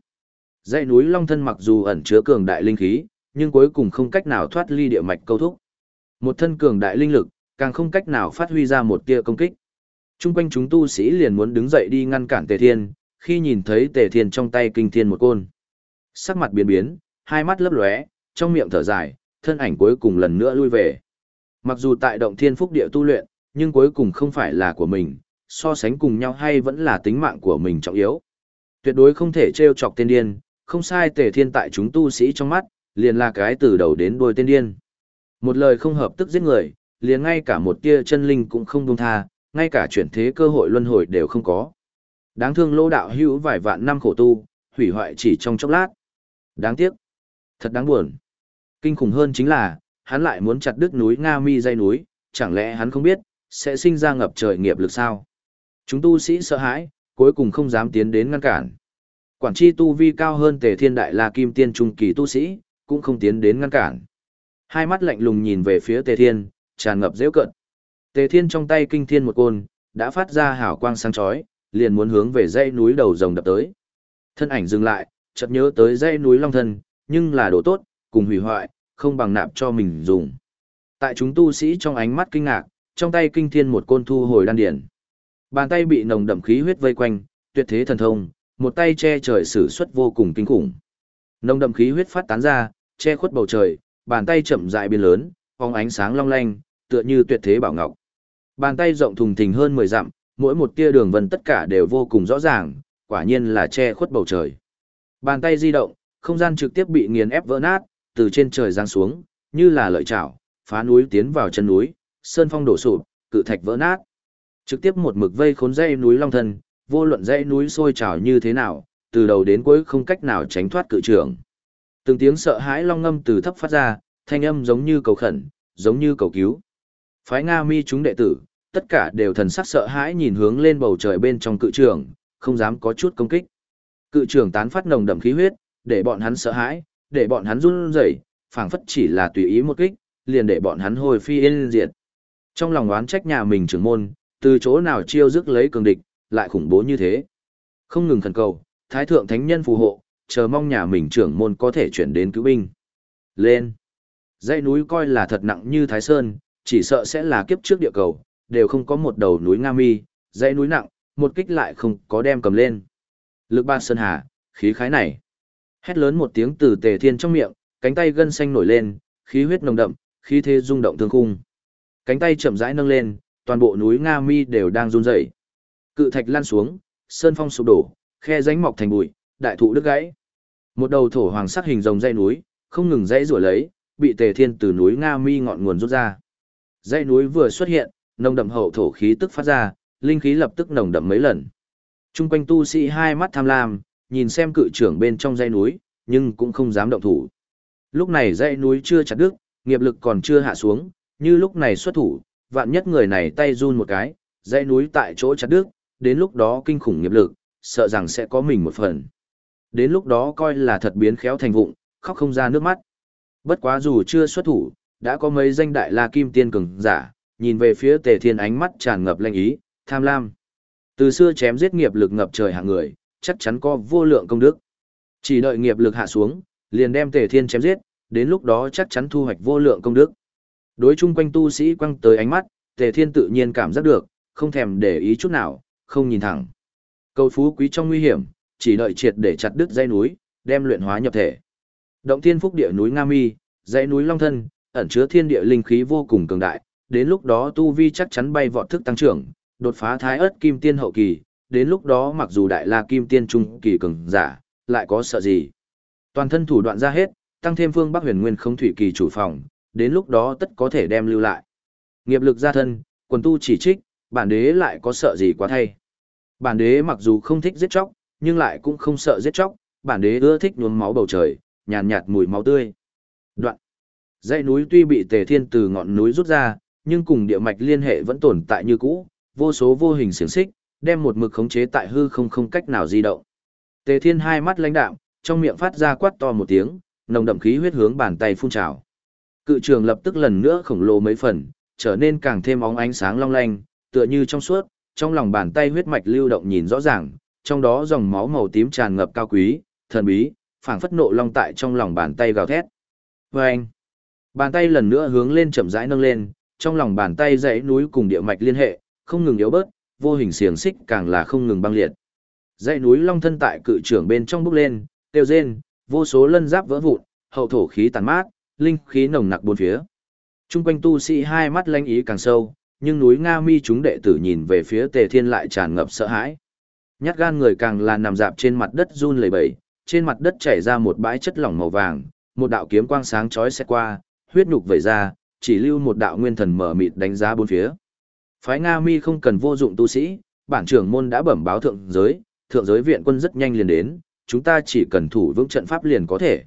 Dãy núi long thân mặc dù ẩn chứa cường đại linh khí, nhưng cuối cùng không cách nào thoát ly địa mạch câu thúc. Một thân cường đại linh lực, càng không cách nào phát huy ra một tia công kích. Trung quanh chúng tu sĩ liền muốn đứng dậy đi ngăn cản Tề Thiên, khi nhìn thấy Tề Thiên trong tay kinh thiên một côn. Sắc mặt biến biến, hai mắt lấp lóe, trong miệng thở dài, thân ảnh cuối cùng lần nữa lui về. Mặc dù tại động thiên phúc địa tu luyện, nhưng cuối cùng không phải là của mình, so sánh cùng nhau hay vẫn là tính mạng của mình trọng yếu. Tuyệt đối không thể trêu chọc tên điên, không sai Tề Thiên tại chúng tu sĩ trong mắt, liền là cái từ đầu đến đuôi tên điên. Một lời không hợp tức giết người, liền ngay cả một tia chân linh cũng không buông tha, ngay cả chuyển thế cơ hội luân hồi đều không có. Đáng thương lô đạo hữu vài vạn năm khổ tu, hủy hoại chỉ trong chốc lát. Đáng tiếc. Thật đáng buồn. Kinh khủng hơn chính là, hắn lại muốn chặt đứt núi Nga Mi dây núi, chẳng lẽ hắn không biết, sẽ sinh ra ngập trời nghiệp lực sao? Chúng tu sĩ sợ hãi, cuối cùng không dám tiến đến ngăn cản. Quản chi tu vi cao hơn tề thiên đại la kim tiên trung kỳ tu sĩ, cũng không tiến đến ngăn cản. Hai mắt lạnh lùng nhìn về phía tề thiên, tràn ngập dễ cận. Tề Thiên trong tay kinh thiên một côn, đã phát ra hào quang sáng chói, liền muốn hướng về dãy núi đầu rồng đập tới. Thân ảnh dừng lại, chợt nhớ tới dãy núi Long Thân, nhưng là đồ tốt, cùng hủy hoại, không bằng nạp cho mình dùng. Tại chúng tu sĩ trong ánh mắt kinh ngạc, trong tay kinh thiên một côn thu hồi đan điển. Bàn tay bị nồng đậm khí huyết vây quanh, tuyệt thế thần thông, một tay che trời sử xuất vô cùng kinh khủng. Nồng đậm khí huyết phát tán ra, che khuất bầu trời, bàn tay chậm rãi biến lớn, phóng ánh sáng long lanh, tựa như tuyệt thế bảo ngọc. Bàn tay rộng thùng thình hơn 10 dặm, mỗi một tia đường vân tất cả đều vô cùng rõ ràng, quả nhiên là che khuất bầu trời. Bàn tay di động, không gian trực tiếp bị nghiền ép vỡ nát, từ trên trời giáng xuống, như là lợi chảo, phá núi tiến vào chân núi, sơn phong đổ sụp, cự thạch vỡ nát. Trực tiếp một mực vây khốn dãy núi Long thần, vô luận dãy núi sôi trào như thế nào, từ đầu đến cuối không cách nào tránh thoát cự trường. Từng tiếng sợ hãi long ngâm từ thấp phát ra, thanh âm giống như cầu khẩn, giống như cầu cứu. Phái Nga mi chúng đệ tử, tất cả đều thần sắc sợ hãi nhìn hướng lên bầu trời bên trong cự trường, không dám có chút công kích. Cự trường tán phát nồng đậm khí huyết, để bọn hắn sợ hãi, để bọn hắn run rẩy, phảng phất chỉ là tùy ý một kích, liền để bọn hắn hồi phi yên diệt. Trong lòng oán trách nhà mình trưởng môn, từ chỗ nào chiêu dứt lấy cường địch, lại khủng bố như thế. Không ngừng thần cầu, thái thượng thánh nhân phù hộ, chờ mong nhà mình trưởng môn có thể chuyển đến cứu binh. Lên! Dãy núi coi là thật nặng như Thái Sơn, chỉ sợ sẽ là kiếp trước địa cầu, đều không có một đầu núi Nga Mi, dãy núi nặng, một kích lại không có đem cầm lên. Lực ba sơn hà, khí khái này. Hét lớn một tiếng từ tề thiên trong miệng, cánh tay gân xanh nổi lên, khí huyết nồng đậm, khí thế rung động thương khung. Cánh tay chậm rãi nâng lên, toàn bộ núi Nga Mi đều đang run rẩy. Cự thạch lăn xuống, sơn phong sụp đổ, khe rãnh mọc thành bụi, đại thụ đứt gãy. Một đầu thổ hoàng sắc hình rồng dây núi, không ngừng dãy rủa lấy, bị Tề Thiên từ núi Nga Mi ngọn nguồn rút ra. Dãy núi vừa xuất hiện, nồng đậm hậu thổ khí tức phát ra, linh khí lập tức nồng đậm mấy lần. Trung quanh tu sĩ hai mắt tham lam, nhìn xem cự trưởng bên trong dãy núi, nhưng cũng không dám động thủ. Lúc này dãy núi chưa chặt đứt, nghiệp lực còn chưa hạ xuống, như lúc này xuất thủ, vạn nhất người này tay run một cái, dãy núi tại chỗ chặt đứt, đến lúc đó kinh khủng nghiệp lực, sợ rằng sẽ có mình một phần. Đến lúc đó coi là thật biến khéo thành vụng, khóc không ra nước mắt. Bất quá dù chưa xuất thủ, đã có mấy danh đại la kim tiên cường giả, nhìn về phía tề thiên ánh mắt tràn ngập lanh ý, tham lam. Từ xưa chém giết nghiệp lực ngập trời hạng người, chắc chắn có vô lượng công đức. Chỉ đợi nghiệp lực hạ xuống, liền đem tề thiên chém giết, đến lúc đó chắc chắn thu hoạch vô lượng công đức. Đối chung quanh tu sĩ quăng tới ánh mắt, tề thiên tự nhiên cảm giác được, không thèm để ý chút nào, không nhìn thẳng. Cầu phú quý trong nguy hiểm, chỉ đợi triệt để chặt đứt dây núi, đem luyện hóa nhập thể. Động thiên phúc địa núi Nga Mi, dãy núi Long Thân, ẩn chứa thiên địa linh khí vô cùng cường đại, đến lúc đó tu vi chắc chắn bay vọt thức tăng trưởng, đột phá thái ớt kim tiên hậu kỳ, đến lúc đó mặc dù đại la kim tiên trung kỳ cường giả, lại có sợ gì. Toàn thân thủ đoạn ra hết, tăng thêm phương Bắc huyền nguyên không thủy kỳ chủ phòng, đến lúc đó tất có thể đem lưu lại. Nghiệp lực gia thân, quần tu chỉ trích, bản đế lại có sợ gì quá thay. Bản đế mặc dù không thích giết chóc, nhưng lại cũng không sợ giết chóc, bản đế ưa thích nhuốm máu bầu trời, nhàn nhạt, mùi máu tươi. Đoạn. Dãy núi tuy bị Tề Thiên từ ngọn núi rút ra, nhưng cùng địa mạch liên hệ vẫn tồn tại như cũ, vô số vô hình xiển xích, đem một mực khống chế tại hư không không cách nào di động. Tề Thiên hai mắt lãnh đạm, trong miệng phát ra quát to một tiếng, nồng đậm khí huyết hướng bàn tay phun trào. Cự trường lập tức lần nữa khổng lồ mấy phần, trở nên càng thêm óng ánh sáng long lanh, tựa như trong suốt, trong lòng bàn tay huyết mạch lưu động nhìn rõ ràng, trong đó dòng máu màu tím tràn ngập cao quý, thần bí, phảng phất nộ long tại trong lòng bàn tay gào thét. Và anh, bàn tay lần nữa hướng lên chậm rãi nâng lên, trong lòng bàn tay dãy núi cùng địa mạch liên hệ, không ngừng yếu bớt, vô hình xiềng xích càng là không ngừng băng liệt. Dãy núi long thân tại cự trưởng bên trong bốc lên, tiêu rên, vô số lân giáp vỡ vụn, hậu thổ khí tàn mát, linh khí nồng nặc bốn phía. Trung quanh tu sĩ hai mắt lanh ý càng sâu, nhưng núi Nga Mi chúng đệ tử nhìn về phía Tề Thiên lại tràn ngập sợ hãi. Nhát gan người càng là nằm dạp trên mặt đất run lẩy bẩy, trên mặt đất chảy ra một bãi chất lỏng màu vàng, một đạo kiếm quang sáng chói xét qua, huyết nhục vẩy ra, chỉ lưu một đạo nguyên thần mở mịt đánh giá bốn phía. Phái Nga Mi không cần vô dụng tu sĩ, bản trưởng môn đã bẩm báo thượng giới, thượng giới viện quân rất nhanh liền đến, chúng ta chỉ cần thủ vững trận pháp liền có thể.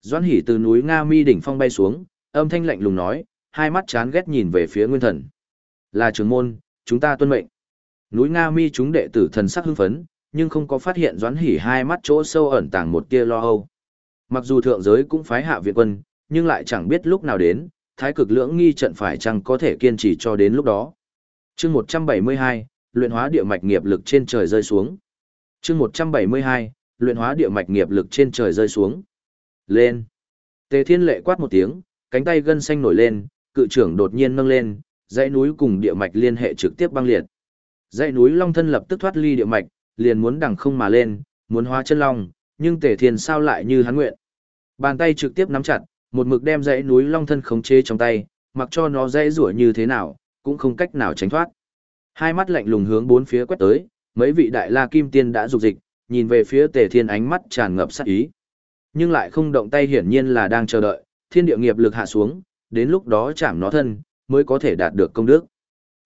Doãn Hỉ từ núi Nga Mi đỉnh phong bay xuống, âm thanh lạnh lùng nói, hai mắt chán ghét nhìn về phía Nguyên Thần. Là trưởng môn, chúng ta tuân mệnh. Núi Nga Mi chúng đệ tử thần sắc hưng phấn, nhưng không có phát hiện Doãn Hỉ hai mắt chỗ sâu ẩn tàng một tia lo âu. Mặc dù thượng giới cũng phái hạ viện quân, nhưng lại chẳng biết lúc nào đến, thái cực lưỡng nghi trận phải chăng có thể kiên trì cho đến lúc đó. Chương 172, luyện hóa địa mạch nghiệp lực trên trời rơi xuống. Chương 172, luyện hóa địa mạch nghiệp lực trên trời rơi xuống. Lên. Tề Thiên Lệ quát một tiếng, cánh tay gân xanh nổi lên, cự trưởng đột nhiên nâng lên, dãy núi cùng địa mạch liên hệ trực tiếp băng liệt. Dãy núi Long thân lập tức thoát ly địa mạch, liền muốn đằng không mà lên, muốn hóa chân long, nhưng Tề Thiên sao lại như hắn nguyện. Bàn tay trực tiếp nắm chặt, một mực đem dãy núi Long thân khống chế trong tay, mặc cho nó dãy rủa như thế nào, cũng không cách nào tránh thoát. Hai mắt lạnh lùng hướng bốn phía quét tới, mấy vị đại la kim tiên đã dục dịch, nhìn về phía Tề Thiên ánh mắt tràn ngập sát ý. Nhưng lại không động tay hiển nhiên là đang chờ đợi, thiên địa nghiệp lực hạ xuống, đến lúc đó chạm nó thân, mới có thể đạt được công đức.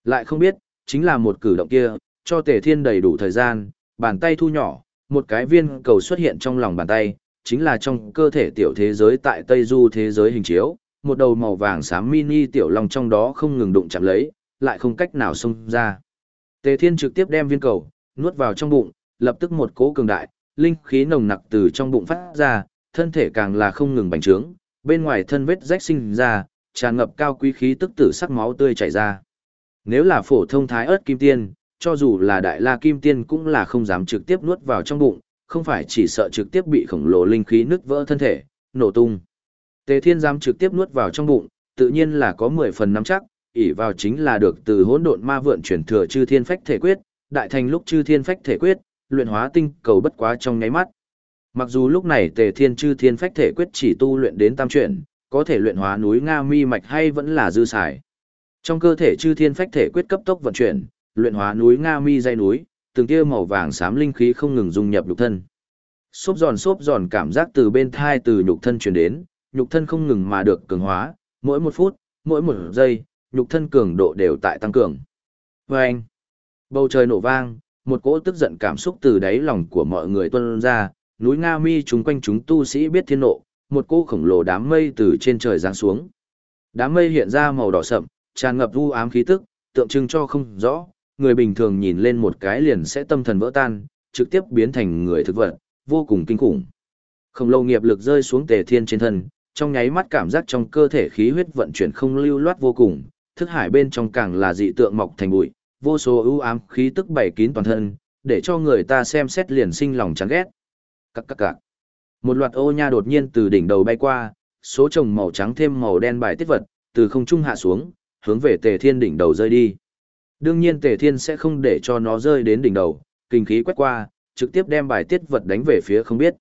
Lại không biết, chính là một cử động kia, cho Tề Thiên đầy đủ thời gian, bàn tay thu nhỏ, một cái viên cầu xuất hiện trong lòng bàn tay, chính là trong cơ thể tiểu thế giới tại Tây Du thế giới hình chiếu, một đầu màu vàng xám mini tiểu long trong đó không ngừng đụng chạm lấy, lại không cách nào xông ra. Tề Thiên trực tiếp đem viên cầu nuốt vào trong bụng, lập tức một cỗ cường đại, linh khí nồng nặc từ trong bụng phát ra, thân thể càng là không ngừng bành trướng, bên ngoài thân vết rách sinh ra, tràn ngập cao quý khí tức tử sắc máu tươi chảy ra. Nếu là phổ thông thái ớt kim tiên, cho dù là đại la kim tiên cũng là không dám trực tiếp nuốt vào trong bụng, không phải chỉ sợ trực tiếp bị khổng lồ linh khí nứt vỡ thân thể, nổ tung. Tề Thiên dám trực tiếp nuốt vào trong bụng, tự nhiên là có 10 phần nắm chắc, ỷ vào chính là được từ hỗn độn ma vượn chuyển thừa chư thiên phách thể quyết, đại thành lúc chư thiên phách thể quyết, luyện hóa tinh cầu bất quá trong nháy mắt. Mặc dù lúc này Tề Thiên chư thiên phách thể quyết chỉ tu luyện đến tam chuyển, có thể luyện hóa núi Nga Mi mạch hay vẫn là dư xài. Trong cơ thể chư thiên phách thể quyết cấp tốc vận chuyển, luyện hóa núi Nga Mi dây núi, từng tia màu vàng xám linh khí không ngừng dung nhập nhục thân. Xốp giòn xốp giòn cảm giác từ bên thai từ nhục thân truyền đến, nhục thân không ngừng mà được cường hóa, mỗi một phút, mỗi một giây, nhục thân cường độ đều tại tăng cường. Và anh, bầu trời nổ vang, một cỗ tức giận cảm xúc từ đáy lòng của mọi người tuôn ra, núi Nga Mi chúng quanh chúng tu sĩ biết thiên nộ, một cỗ khổng lồ đám mây từ trên trời giáng xuống. Đám mây hiện ra màu đỏ sậm, tràn ngập u ám khí tức, tượng trưng cho không rõ, người bình thường nhìn lên một cái liền sẽ tâm thần vỡ tan, trực tiếp biến thành người thực vật, vô cùng kinh khủng. Khổng lồ nghiệp lực rơi xuống tề thiên trên thân, trong nháy mắt cảm giác trong cơ thể khí huyết vận chuyển không lưu loát vô cùng, thức hải bên trong càng là dị tượng mọc thành bụi, vô số ưu ám khí tức bảy kín toàn thân, để cho người ta xem xét liền sinh lòng chán ghét. Các các các. Một loạt ô nha đột nhiên từ đỉnh đầu bay qua, số chồng màu trắng thêm màu đen bài tiết vật, từ không trung hạ xuống, hướng về tề thiên đỉnh đầu rơi đi. Đương nhiên tề thiên sẽ không để cho nó rơi đến đỉnh đầu, kinh khí quét qua, trực tiếp đem bài tiết vật đánh về phía không biết.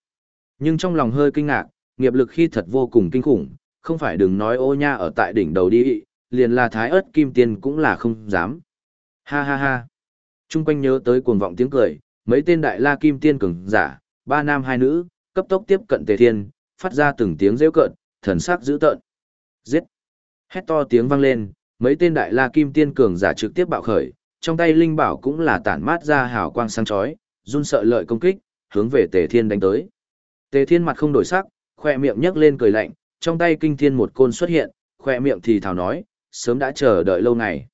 Nhưng trong lòng hơi kinh ngạc, nghiệp lực khi thật vô cùng kinh khủng, không phải đừng nói ô nha ở tại đỉnh đầu đi, liền là thái ớt kim tiên cũng là không dám. Ha ha ha. Trung quanh nhớ tới cuồng vọng tiếng cười, mấy tên đại la kim tiên cường giả, ba nam hai nữ, cấp tốc tiếp cận tề thiên, phát ra từng tiếng rêu cợt, thần sắc dữ tợn. Giết! Hét to tiếng vang lên, mấy tên đại la kim tiên cường giả trực tiếp bạo khởi, trong tay linh bảo cũng là tản mát ra hào quang sáng chói, run sợ lợi công kích, hướng về tề thiên đánh tới. Tề thiên mặt không đổi sắc, khoe miệng nhấc lên cười lạnh, trong tay kinh thiên một côn xuất hiện, khoe miệng thì thào nói, sớm đã chờ đợi lâu ngày.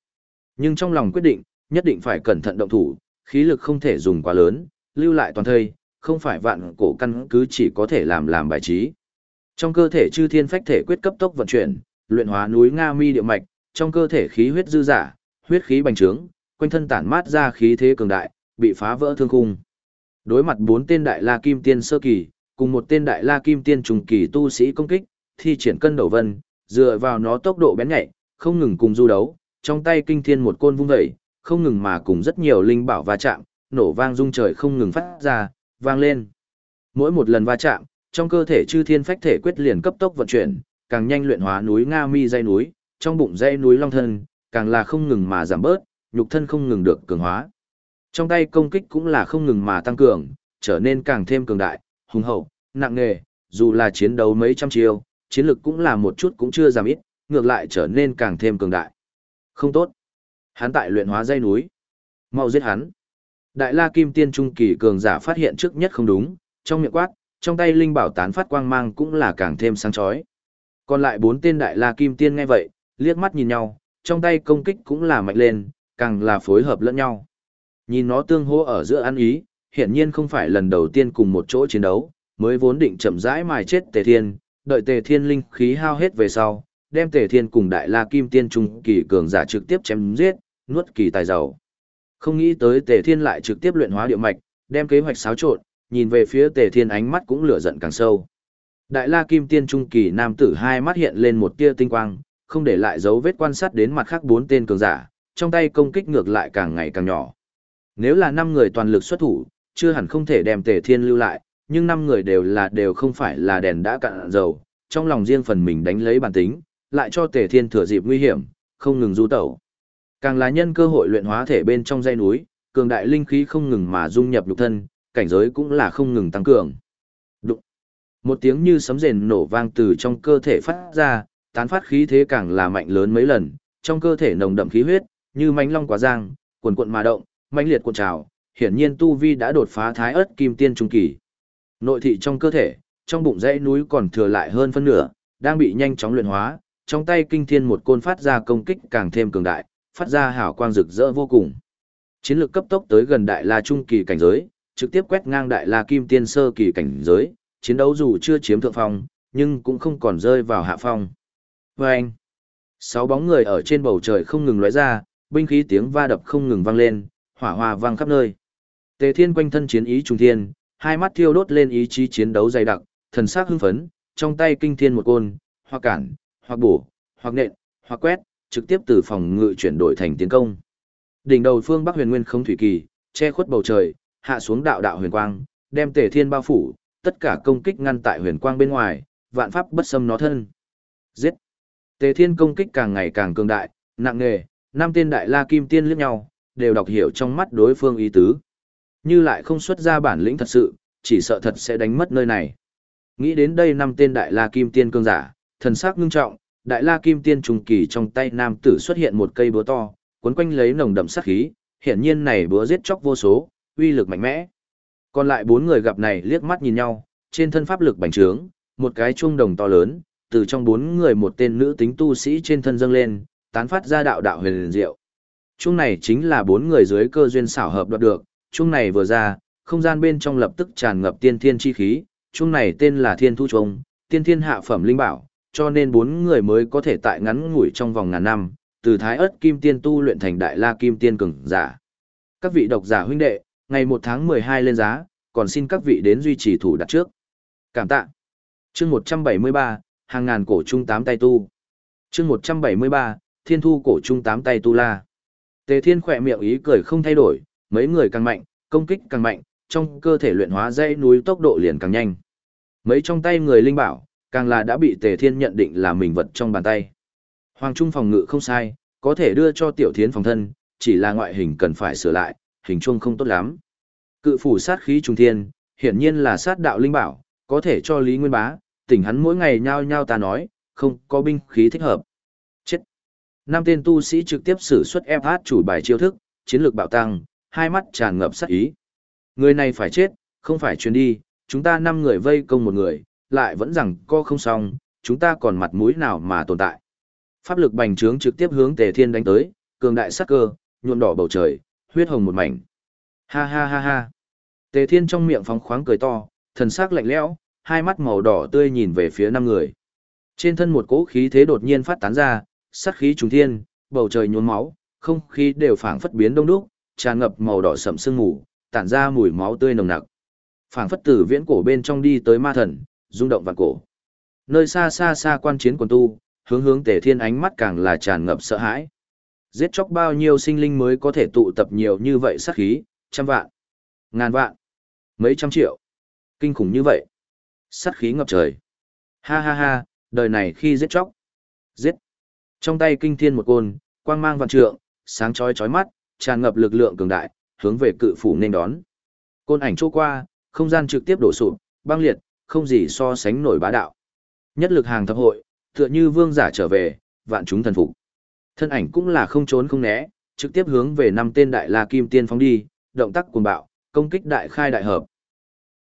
Nhưng trong lòng quyết định, nhất định phải cẩn thận động thủ, khí lực không thể dùng quá lớn, lưu lại toàn thây, không phải vạn cổ căn cứ chỉ có thể làm làm bài trí. Trong cơ thể chư thiên phách thể quyết cấp tốc vận chuyển, luyện hóa núi Nga Mi địa mạch, trong cơ thể khí huyết dư giả, huyết khí bành trướng, quanh thân tản mát ra khí thế cường đại, bị phá vỡ thương khung. Đối mặt bốn tên đại la kim tiên sơ kỳ, cùng một tên đại la kim tiên trùng kỳ tu sĩ công kích, thi triển cân đầu vân, dựa vào nó tốc độ bén nhạy, không ngừng cùng du đấu, trong tay kinh thiên một côn vung dậy, không ngừng mà cùng rất nhiều linh bảo va chạm, nổ vang rung trời không ngừng phát ra, vang lên. Mỗi một lần va chạm, trong cơ thể chư thiên phách thể quyết liền cấp tốc vận chuyển, càng nhanh luyện hóa núi Nga Mi dây núi, trong bụng dây núi long thân, càng là không ngừng mà giảm bớt, nhục thân không ngừng được cường hóa. Trong tay công kích cũng là không ngừng mà tăng cường, trở nên càng thêm cường đại, hùng hậu, nặng nề, dù là chiến đấu mấy trăm chiêu, chiến lực cũng là một chút cũng chưa giảm ít, ngược lại trở nên càng thêm cường đại. Không tốt. Hắn tại luyện hóa dây núi. Mau giết hắn. Đại La Kim Tiên trung kỳ cường giả phát hiện trước nhất không đúng, trong miệng quát, trong tay linh bảo tán phát quang mang cũng là càng thêm sáng chói. Còn lại bốn tên Đại La Kim Tiên nghe vậy, liếc mắt nhìn nhau, trong tay công kích cũng là mạnh lên, càng là phối hợp lẫn nhau. Nhìn nó tương hỗ ở giữa ăn ý, hiển nhiên không phải lần đầu tiên cùng một chỗ chiến đấu, mới vốn định chậm rãi mài chết Tề Thiên, đợi Tề Thiên linh khí hao hết về sau, đem Tề Thiên cùng Đại La Kim Tiên trung kỳ cường giả trực tiếp chém giết, nuốt kỳ tài giàu. Không nghĩ tới Tề Thiên lại trực tiếp luyện hóa địa mạch, đem kế hoạch xáo trộn, nhìn về phía Tề Thiên ánh mắt cũng lửa giận càng sâu. Đại La Kim Tiên trung kỳ nam tử hai mắt hiện lên một tia tinh quang, không để lại dấu vết quan sát đến mặt khác bốn tên cường giả, trong tay công kích ngược lại càng ngày càng nhỏ. Nếu là năm người toàn lực xuất thủ, chưa hẳn không thể đem Tề Thiên lưu lại, nhưng năm người đều là đều không phải là đèn đã cạn dầu, trong lòng riêng phần mình đánh lấy bản tính, lại cho Tề Thiên thừa dịp nguy hiểm, không ngừng du tẩu. Càng là nhân cơ hội luyện hóa thể bên trong dây núi, cường đại linh khí không ngừng mà dung nhập nhục thân, cảnh giới cũng là không ngừng tăng cường. Đụng. Một tiếng như sấm rền nổ vang từ trong cơ thể phát ra, tán phát khí thế càng là mạnh lớn mấy lần, trong cơ thể nồng đậm khí huyết, như mãnh long quá giang, cuồn cuộn mà động, mãnh liệt cuộn trào, hiển nhiên tu vi đã đột phá thái ớt kim tiên trung kỳ. Nội thị trong cơ thể, trong bụng dãy núi còn thừa lại hơn phân nửa, đang bị nhanh chóng luyện hóa, trong tay kinh thiên một côn phát ra công kích càng thêm cường đại, phát ra hào quang rực rỡ vô cùng. Chiến lược cấp tốc tới gần đại la trung kỳ cảnh giới, trực tiếp quét ngang đại la kim tiên sơ kỳ cảnh giới, chiến đấu dù chưa chiếm thượng phong, nhưng cũng không còn rơi vào hạ phong. Vâng! Sáu bóng người ở trên bầu trời không ngừng lóe ra, binh khí tiếng va đập không ngừng vang lên, hỏa hoa vang khắp nơi. Tề Thiên quanh thân chiến ý trùng thiên, hai mắt thiêu đốt lên ý chí chiến đấu dày đặc, thần sắc hưng phấn, trong tay kinh thiên một côn, hoặc cản, hoặc bổ, hoặc nện, hoặc quét, trực tiếp từ phòng ngự chuyển đổi thành tiến công. Đỉnh đầu phương Bắc Huyền Nguyên không thủy kỳ, che khuất bầu trời, hạ xuống đạo đạo huyền quang, đem Tề Thiên bao phủ, tất cả công kích ngăn tại huyền quang bên ngoài, vạn pháp bất xâm nó thân. Giết! Tề Thiên công kích càng ngày càng cường đại, nặng nề, năm tên đại la kim tiên liếc nhau, đều đọc hiểu trong mắt đối phương ý tứ. Như lại không xuất ra bản lĩnh thật sự, chỉ sợ thật sẽ đánh mất nơi này. Nghĩ đến đây năm tên đại la kim tiên cường giả, thần sắc ngưng trọng, đại la kim tiên trùng kỳ trong tay nam tử xuất hiện một cây búa to, cuốn quanh lấy nồng đậm sát khí, hiển nhiên này búa giết chóc vô số, uy lực mạnh mẽ. Còn lại bốn người gặp này liếc mắt nhìn nhau, trên thân pháp lực bành trướng, một cái chuông đồng to lớn, từ trong bốn người một tên nữ tính tu sĩ trên thân dâng lên, tán phát ra đạo đạo huyền diệu. chung này chính là bốn người dưới cơ duyên xảo hợp đoạt được, chung này vừa ra, không gian bên trong lập tức tràn ngập tiên thiên chi khí, chung này tên là Thiên Thu Trung, tiên thiên hạ phẩm linh bảo, cho nên bốn người mới có thể tại ngắn ngủi trong vòng ngàn năm, từ thái ớt kim tiên tu luyện thành đại la kim tiên cường giả. Các vị độc giả huynh đệ, ngày 1 tháng 12 lên giá, còn xin các vị đến duy trì thủ đặt trước. Cảm tạ. Chương 173, hàng ngàn cổ trung tám tay tu. Chương 173, thiên thu cổ trung tám tay tu la. Tề Thiên khỏe miệng ý cười không thay đổi, mấy người càng mạnh, công kích càng mạnh, trong cơ thể luyện hóa dây núi tốc độ liền càng nhanh. Mấy trong tay người linh bảo, càng là đã bị Tề Thiên nhận định là mình vật trong bàn tay. Hoàng Trung phòng ngự không sai, có thể đưa cho Tiểu Thiến phòng thân, chỉ là ngoại hình cần phải sửa lại, hình trung không tốt lắm. Cự phủ sát khí trung thiên, hiển nhiên là sát đạo linh bảo, có thể cho Lý Nguyên Bá, tỉnh hắn mỗi ngày nhao nhao ta nói, không có binh khí thích hợp. Chết. Năm tên tu sĩ trực tiếp sử xuất FH chủ bài chiêu thức, chiến lược bạo tăng, hai mắt tràn ngập sát ý. Người này phải chết, không phải chuyến đi, chúng ta năm người vây công một người, lại vẫn rằng co không xong, chúng ta còn mặt mũi nào mà tồn tại. Pháp lực bành trướng trực tiếp hướng Tề Thiên đánh tới, cường đại sát cơ, nhuộm đỏ bầu trời, huyết hồng một mảnh. Ha ha ha ha. Tề Thiên trong miệng phóng khoáng cười to, thần sắc lạnh lẽo, hai mắt màu đỏ tươi nhìn về phía năm người. Trên thân một cỗ khí thế đột nhiên phát tán ra, sát khí trùng thiên, bầu trời nhuốm máu, không khí đều phảng phất biến đông đúc, tràn ngập màu đỏ sẫm sương mù, tản ra mùi máu tươi nồng nặc. Phảng phất từ viễn cổ bên trong đi tới ma thần, rung động vạn cổ. Nơi xa xa xa quan chiến quần tu, hướng hướng Tề Thiên ánh mắt càng là tràn ngập sợ hãi. Giết chóc bao nhiêu sinh linh mới có thể tụ tập nhiều như vậy sát khí, trăm vạn, ngàn vạn, mấy trăm triệu. Kinh khủng như vậy. Sắt khí ngập trời. Ha ha ha, đời này khi giết chóc. Giết. Trong tay kinh thiên một côn, quang mang vạn trượng, sáng chói chói mắt, tràn ngập lực lượng cường đại, hướng về cự phủ nên đón. Côn ảnh trôi qua, không gian trực tiếp đổ sụp, băng liệt, không gì so sánh nổi bá đạo. Nhất lực hàng thập hội, tựa như vương giả trở về, vạn chúng thần phục. Thân ảnh cũng là không trốn không né, trực tiếp hướng về năm tên đại la kim tiên phóng đi, động tác cuồng bạo, công kích đại khai đại hợp,